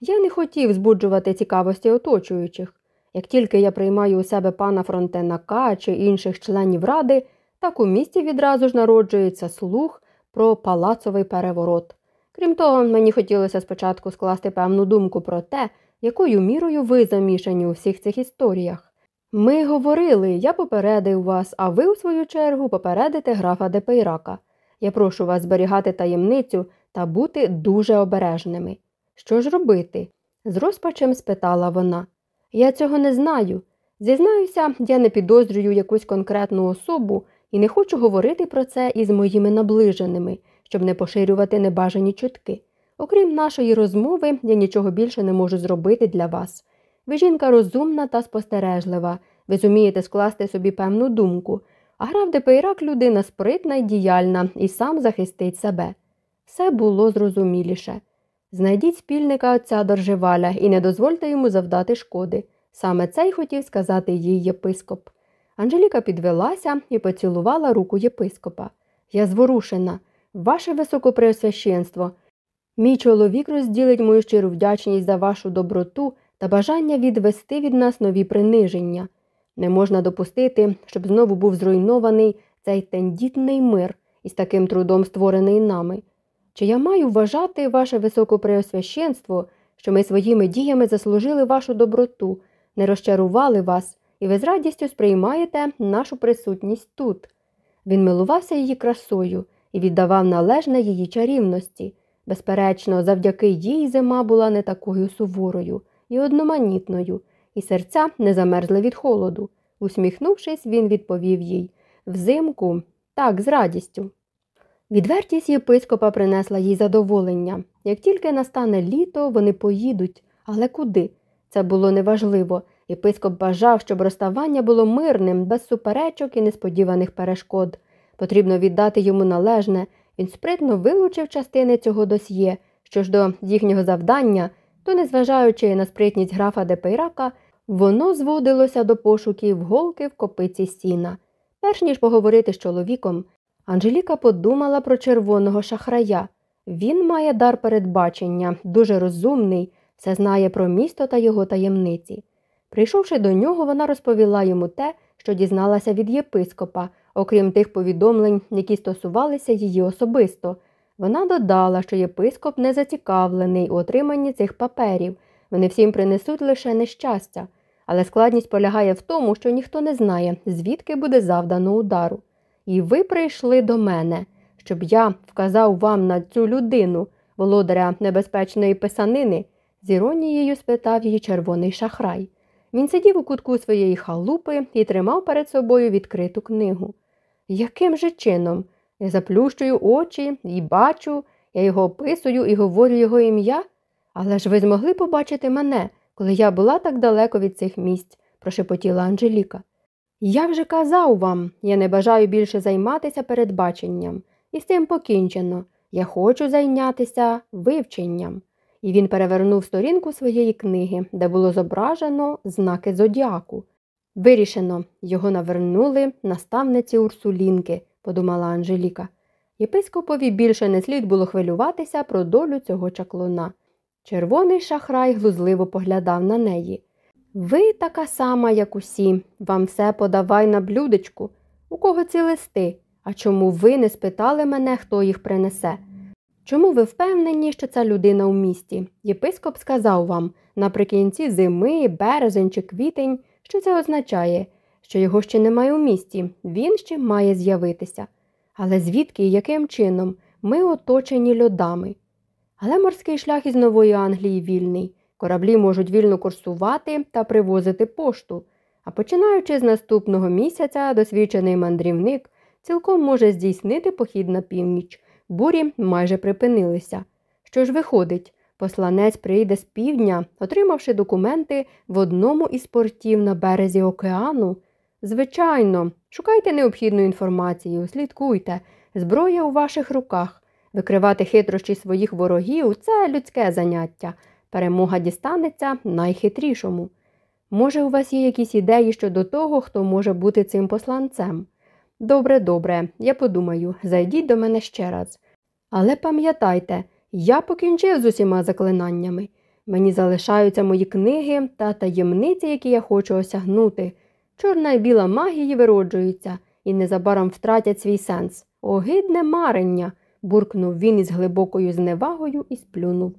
Я не хотів збуджувати цікавості оточуючих. Як тільки я приймаю у себе пана Фронтенака чи інших членів ради, так у місті відразу ж народжується слух про палацовий переворот. Крім того, мені хотілося спочатку скласти певну думку про те, якою мірою ви замішані у всіх цих історіях. Ми говорили, я попередив вас, а ви, у свою чергу, попередите графа Депейрака. Я прошу вас зберігати таємницю та бути дуже обережними. Що ж робити? з розпачем спитала вона. Я цього не знаю. Зізнаюся, я не підозрюю якусь конкретну особу і не хочу говорити про це із моїми наближеними, щоб не поширювати небажані чутки. Окрім нашої розмови, я нічого більше не можу зробити для вас. Ви жінка розумна та спостережлива, ви зумієте скласти собі певну думку, а граф Депейрак людина спритна й діяльна і сам захистить себе. Все було зрозуміліше. Знайдіть спільника отця Доржеваля і не дозвольте йому завдати шкоди. Саме це й хотів сказати їй єпископ. Анжеліка підвелася і поцілувала руку єпископа. Я зворушена, ваше високопреосвященство. Мій чоловік розділить мою щиру вдячність за вашу доброту та бажання відвести від нас нові приниження. Не можна допустити, щоб знову був зруйнований цей тендітний мир із таким трудом створений нами. Чи я маю вважати ваше високопреосвященство, що ми своїми діями заслужили вашу доброту, не розчарували вас, і ви з радістю сприймаєте нашу присутність тут? Він милувався її красою і віддавав належне її чарівності. Безперечно, завдяки їй зима була не такою суворою і одноманітною, і серця не замерзли від холоду. Усміхнувшись, він відповів їй взимку, так, з радістю. Відвертість єпископа принесла їй задоволення. Як тільки настане літо, вони поїдуть. Але куди? Це було неважливо. Єпископ бажав, щоб розставання було мирним, без суперечок і несподіваних перешкод. Потрібно віддати йому належне. Він спритно вилучив частини цього досьє. Що ж до їхнього завдання, то, незважаючи на спритність графа Депейрака, воно зводилося до пошуків голки в копиці сіна. Перш ніж поговорити з чоловіком, Анжеліка подумала про червоного шахрая. Він має дар передбачення, дуже розумний, все знає про місто та його таємниці. Прийшовши до нього, вона розповіла йому те, що дізналася від єпископа, окрім тих повідомлень, які стосувалися її особисто. Вона додала, що єпископ не зацікавлений у отриманні цих паперів, вони всім принесуть лише нещастя, але складність полягає в тому, що ніхто не знає, звідки буде завдано удару. І ви прийшли до мене, щоб я вказав вам на цю людину, володаря небезпечної писанини, з іронією спитав її червоний шахрай. Він сидів у кутку своєї халупи і тримав перед собою відкриту книгу. Яким же чином? Я заплющую очі і бачу, я його описую і говорю його ім'я. Але ж ви змогли побачити мене, коли я була так далеко від цих місць, прошепотіла Анжеліка. Я вже казав вам, я не бажаю більше займатися передбаченням, і з цим покінчено. Я хочу зайнятися вивченням. І він перевернув сторінку своєї книги, де було зображено знаки зодіаку. Вирішено, його навернули наставниці Урсулінки, подумала Анжеліка. Єпископові більше не слід було хвилюватися про долю цього чаклуна. Червоний шахрай глузливо поглядав на неї. Ви така сама, як усі, вам все подавай на блюдечку. У кого ці листи? А чому ви не спитали мене, хто їх принесе? Чому ви впевнені, що ця людина у місті? Єпископ сказав вам наприкінці зими, березень чи квітень, що це означає, що його ще немає у місті, він ще має з'явитися. Але звідки і яким чином ми оточені льодами? Але морський шлях із Нової Англії вільний. Кораблі можуть вільно курсувати та привозити пошту. А починаючи з наступного місяця, досвідчений мандрівник цілком може здійснити похід на північ. Бурі майже припинилися. Що ж виходить, посланець прийде з півдня, отримавши документи в одному із портів на березі океану. Звичайно, шукайте необхідну інформацію, слідкуйте, зброя у ваших руках. Викривати хитрощі своїх ворогів це людське заняття. Перемога дістанеться найхитрішому. Може, у вас є якісь ідеї щодо того, хто може бути цим посланцем? Добре, добре, я подумаю, зайдіть до мене ще раз. Але пам'ятайте, я покінчив з усіма заклинаннями. Мені залишаються мої книги та таємниці, які я хочу осягнути. Чорна і біла магії вироджуються і незабаром втратять свій сенс. Огидне марення, буркнув він із глибокою зневагою і сплюнув.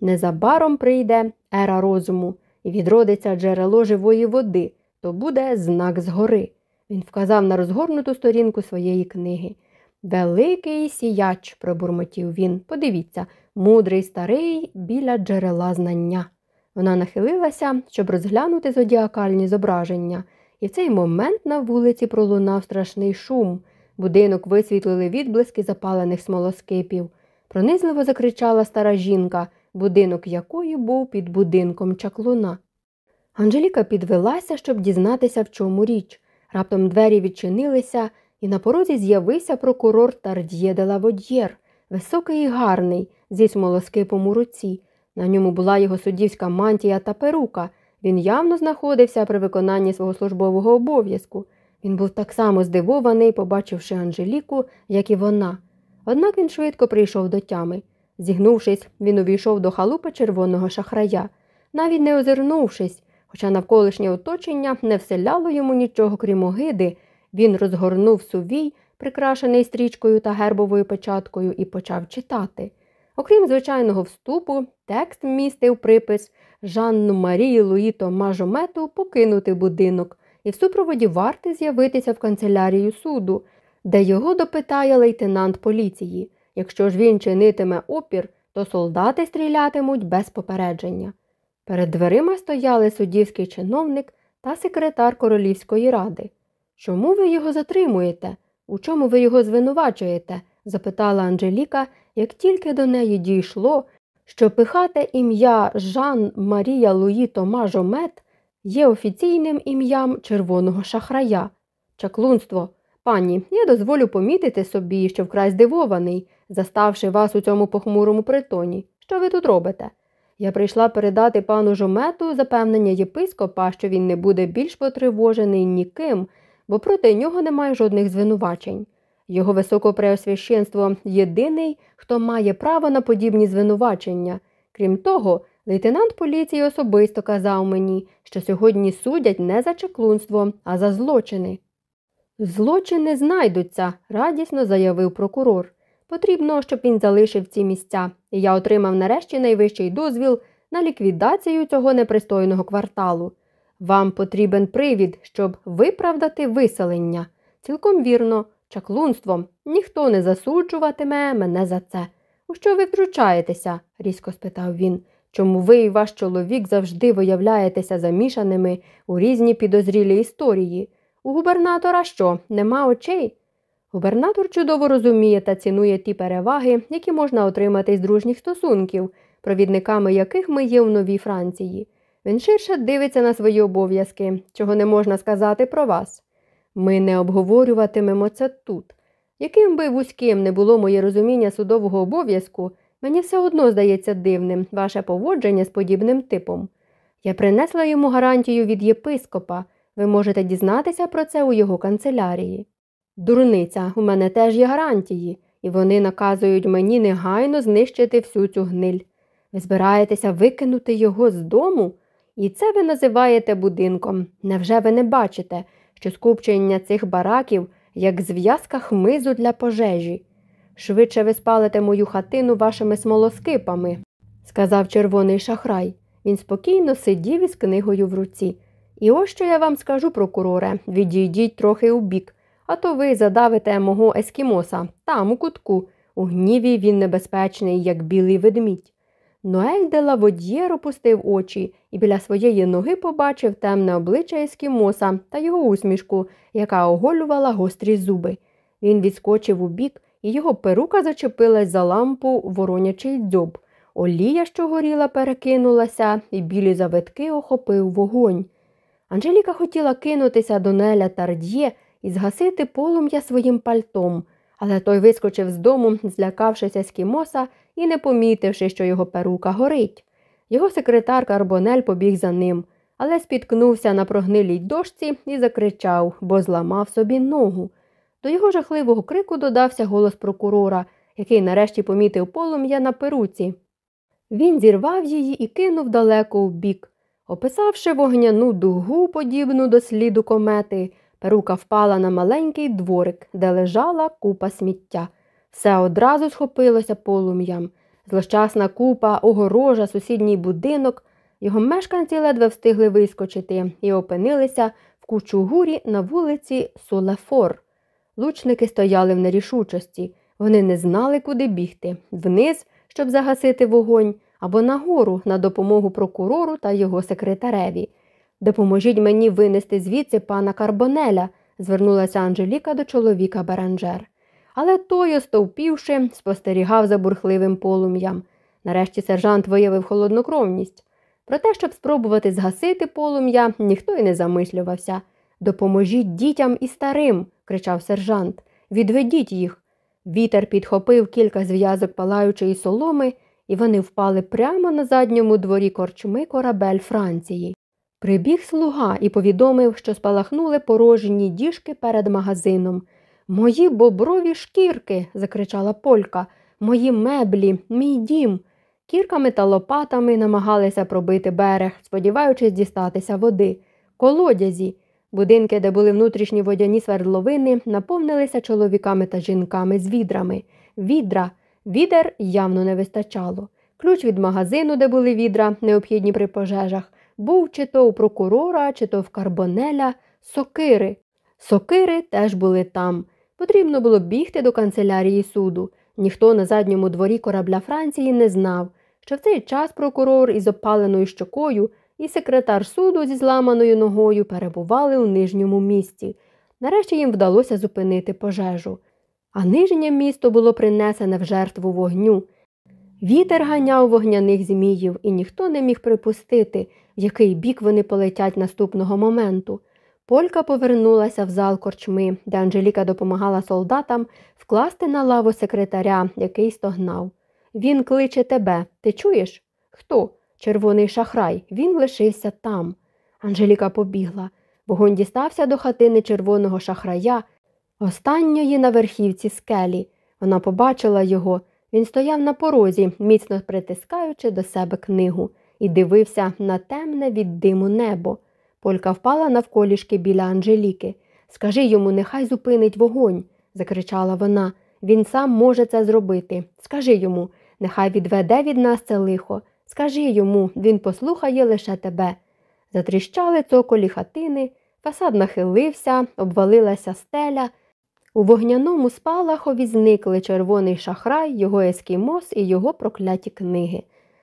Незабаром прийде ера розуму і відродиться джерело живої води, то буде знак згори. Він вказав на розгорнуту сторінку своєї книги. Великий сіяч, пробурмотів він. Подивіться, мудрий старий біля джерела знання. Вона нахилилася, щоб розглянути зодіакальні зображення, і в цей момент на вулиці пролунав страшний шум. Будинок висвітлили відблиски запалених смолоскипів. Пронизливо закричала стара жінка, будинок якої був під будинком чаклуна. Анжеліка підвелася, щоб дізнатися, в чому річ. Раптом двері відчинилися, і на порозі з'явився прокурор Тард'є де Лаводьєр, високий і гарний, зі смолоскипом у руці. На ньому була його суддівська мантія та перука. Він явно знаходився при виконанні свого службового обов'язку. Він був так само здивований, побачивши Анжеліку, як і вона. Однак він швидко прийшов до тями. Зігнувшись, він увійшов до халупи червоного шахрая. Навіть не озирнувшись, хоча навколишнє оточення не вселяло йому нічого, крім огиди, він розгорнув сувій, прикрашений стрічкою та гербовою печаткою, і почав читати. Окрім звичайного вступу, текст містив припис Жанну Марії Луї Тома покинути будинок і в супроводі варти з'явитися в канцелярію суду, де його допитає лейтенант поліції. Якщо ж він чинитиме опір, то солдати стрілятимуть без попередження. Перед дверима стояли суддівський чиновник та секретар Королівської ради. Чому ви його затримуєте? У чому ви його звинувачуєте? запитала Анжеліка, як тільки до неї дійшло, що пихате ім'я Жан Марія Луї Тома Жомет є офіційним ім'ям червоного шахрая. Чаклунство. Пані, я дозволю помітити собі, що вкрай здивований, заставши вас у цьому похмурому притоні. Що ви тут робите? Я прийшла передати пану жомету запевнення єпископа, що він не буде більш потривожений ніким, бо проти нього немає жодних звинувачень. Його високопреосвященство єдиний, хто має право на подібні звинувачення. Крім того, лейтенант поліції особисто казав мені, що сьогодні судять не за чеклунство, а за злочини. Злочини знайдуться, радісно заявив прокурор. Потрібно, щоб він залишив ці місця, і я отримав нарешті найвищий дозвіл на ліквідацію цього непристойного кварталу. Вам потрібен привід, щоб виправдати виселення. Цілком вірно, чаклунством ніхто не засуджуватиме мене за це. У що ви втручаєтеся? різко спитав він. Чому ви і ваш чоловік завжди виявляєтеся замішаними у різні підозрілі історії? У губернатора що, нема очей? Губернатор чудово розуміє та цінує ті переваги, які можна отримати з дружніх стосунків, провідниками яких ми є в Новій Франції. Він ширше дивиться на свої обов'язки, чого не можна сказати про вас. Ми не обговорюватимемо це тут. Яким би вузьким не було моє розуміння судового обов'язку, мені все одно здається дивним ваше поводження з подібним типом. Я принесла йому гарантію від єпископа. Ви можете дізнатися про це у його канцелярії. Дурниця, у мене теж є гарантії, і вони наказують мені негайно знищити всю цю гниль. Ви збираєтеся викинути його з дому? І це ви називаєте будинком. Невже ви не бачите, що скупчення цих бараків як зв'язка хмизу для пожежі? Швидше ви спалите мою хатину вашими смолоскипами, сказав червоний шахрай. Він спокійно сидів із книгою в руці. І ось що я вам скажу, прокуроре, відійдіть трохи у бік, а то ви задавите мого ескімоса там, у кутку. У гніві він небезпечний, як білий ведмідь. Ноель де Лаводьєр опустив очі і біля своєї ноги побачив темне обличчя ескімоса та його усмішку, яка оголювала гострі зуби. Він відскочив у бік, і його перука зачепилась за лампу воронячий дзьоб. Олія, що горіла, перекинулася, і білі завитки охопив вогонь. Анжеліка хотіла кинутися до Неля Тард'є і згасити полум'я своїм пальтом, але той вискочив з дому, злякавшись ескімоса і не помітивши, що його перука горить. Його секретар Карбонель побіг за ним, але спіткнувся на прогнилій дошці і закричав, бо зламав собі ногу. До його жахливого крику додався голос прокурора, який нарешті помітив полум'я на перуці. Він зірвав її і кинув далеко в бік. Описавши вогняну дугу, подібну до сліду комети, перука впала на маленький дворик, де лежала купа сміття. Все одразу схопилося полум'ям. Злощасна купа, огорожа, сусідній будинок. Його мешканці ледве встигли вискочити і опинилися в кучугурі на вулиці Солефор. Лучники стояли в нерішучості. Вони не знали, куди бігти вниз, щоб загасити вогонь, або нагору на допомогу прокурору та його секретареві. Допоможіть мені винести звідси пана Карбонеля, звернулася Анжеліка до чоловіка Баранжер. Але той, остовпівши, спостерігав за бурхливим полум'ям. Нарешті сержант виявив холоднокровність. Про те, щоб спробувати згасити полум'я, ніхто й не замислювався. Допоможіть дітям і старим, кричав сержант. Відведіть їх. Вітер підхопив кілька зв'язок палаючої соломи, і вони впали прямо на задньому дворі корчми корабель Франції. Прибіг слуга і повідомив, що спалахнули порожні діжки перед магазином. Мої боброві шкірки, закричала Полька, мої меблі, мій дім. Кірками та лопатами намагалися пробити берег, сподіваючись дістатися води. Колодязі. Будинки, де були внутрішні водяні свердловини, наповнилися чоловіками та жінками з відрами. Відра. Відер явно не вистачало. Ключ від магазину, де були відра, необхідні при пожежах, був чи то у прокурора, чи то в карбонеля, сокири. Сокири теж були там. Потрібно було бігти до канцелярії суду. Ніхто на задньому дворі корабля Франції не знав, що в цей час прокурор із опаленою щокою і секретар суду зі зламаною ногою перебували у нижньому місті. Нарешті їм вдалося зупинити пожежу. А нижнє місто було принесене в жертву вогню. Вітер ганяв вогняних зміїв, і ніхто не міг припустити, в який бік вони полетять наступного моменту. Полька повернулася в зал корчми, де Анжеліка допомагала солдатам вкласти на лаву секретаря, який стогнав. Він кличе тебе. Ти чуєш? Хто? Червоний шахрай, він лишився там. Анжеліка побігла. Вогонь дістався до хатини червоного шахрая, останньої на верхівці скелі. Вона побачила його. Він стояв на порозі, міцно притискаючи до себе книгу, і дивився на темне від диму небо. Полька впала навколішки біля Анжеліки. Скажи йому, нехай зупинить вогонь, закричала вона. Він сам може це зробити. Скажи йому, нехай відведе від нас це лихо. Скажи йому, він послухає лише тебе. Затріщали цоколі хатини, фасад нахилився, обвалилася стеля. У вогняному спалахові зникли червоний шахрай, його ескімос і його прокляті книги.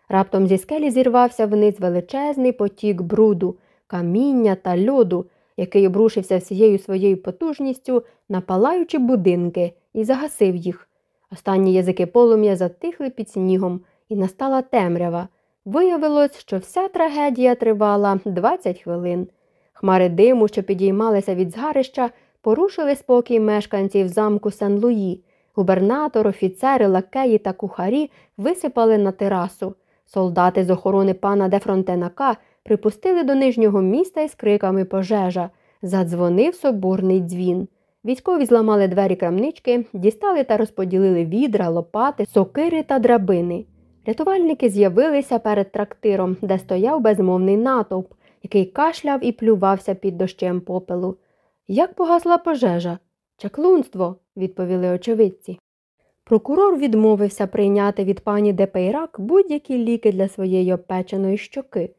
Раптом зі скелі зірвався вниз величезний потік бруду, каміння та льоду, який обрушився всією своєю потужністю на палаючі будинки і загасив їх. Останні язики полум'я затихли під снігом, і настала темрява. Виявилось, що вся трагедія тривала 20 хвилин. Хмари диму, що підіймалися від згарища, порушили спокій мешканців замку Сен-Луї. Губернатор, офіцери, лакеї та кухарі висипали на терасу. Солдати з охорони пана де Фронтенака припустили до нижнього міста із криками пожежа. Задзвонив соборний дзвін. Військові зламали двері крамнички, дістали та розподілили відра, лопати, сокири та драбини. Рятувальники з'явилися перед трактиром, де стояв безмовний натовп, який кашляв і плювався під дощем попелу. Як погасла пожежа? Чаклунство, відповіли очевидці. Прокурор відмовився прийняти від пані Депейрак будь-які ліки для своєї опеченої щоки.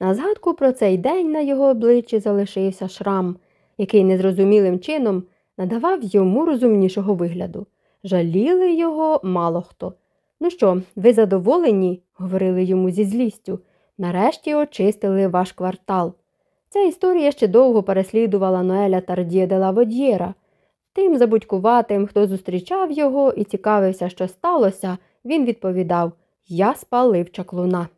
На згадку про цей день на його обличчі залишився шрам, який незрозумілим чином надавав йому розумнішого вигляду. Жаліли його мало хто. Ну що, ви задоволені? говорили йому зі злістю. Нарешті очистили ваш квартал. Ця історія ще довго переслідувала Ноеля Тардіє де Лаводьєра. Тим забудькуватим, хто зустрічав його і цікавився, що сталося, він відповідав Я спалив чаклуна.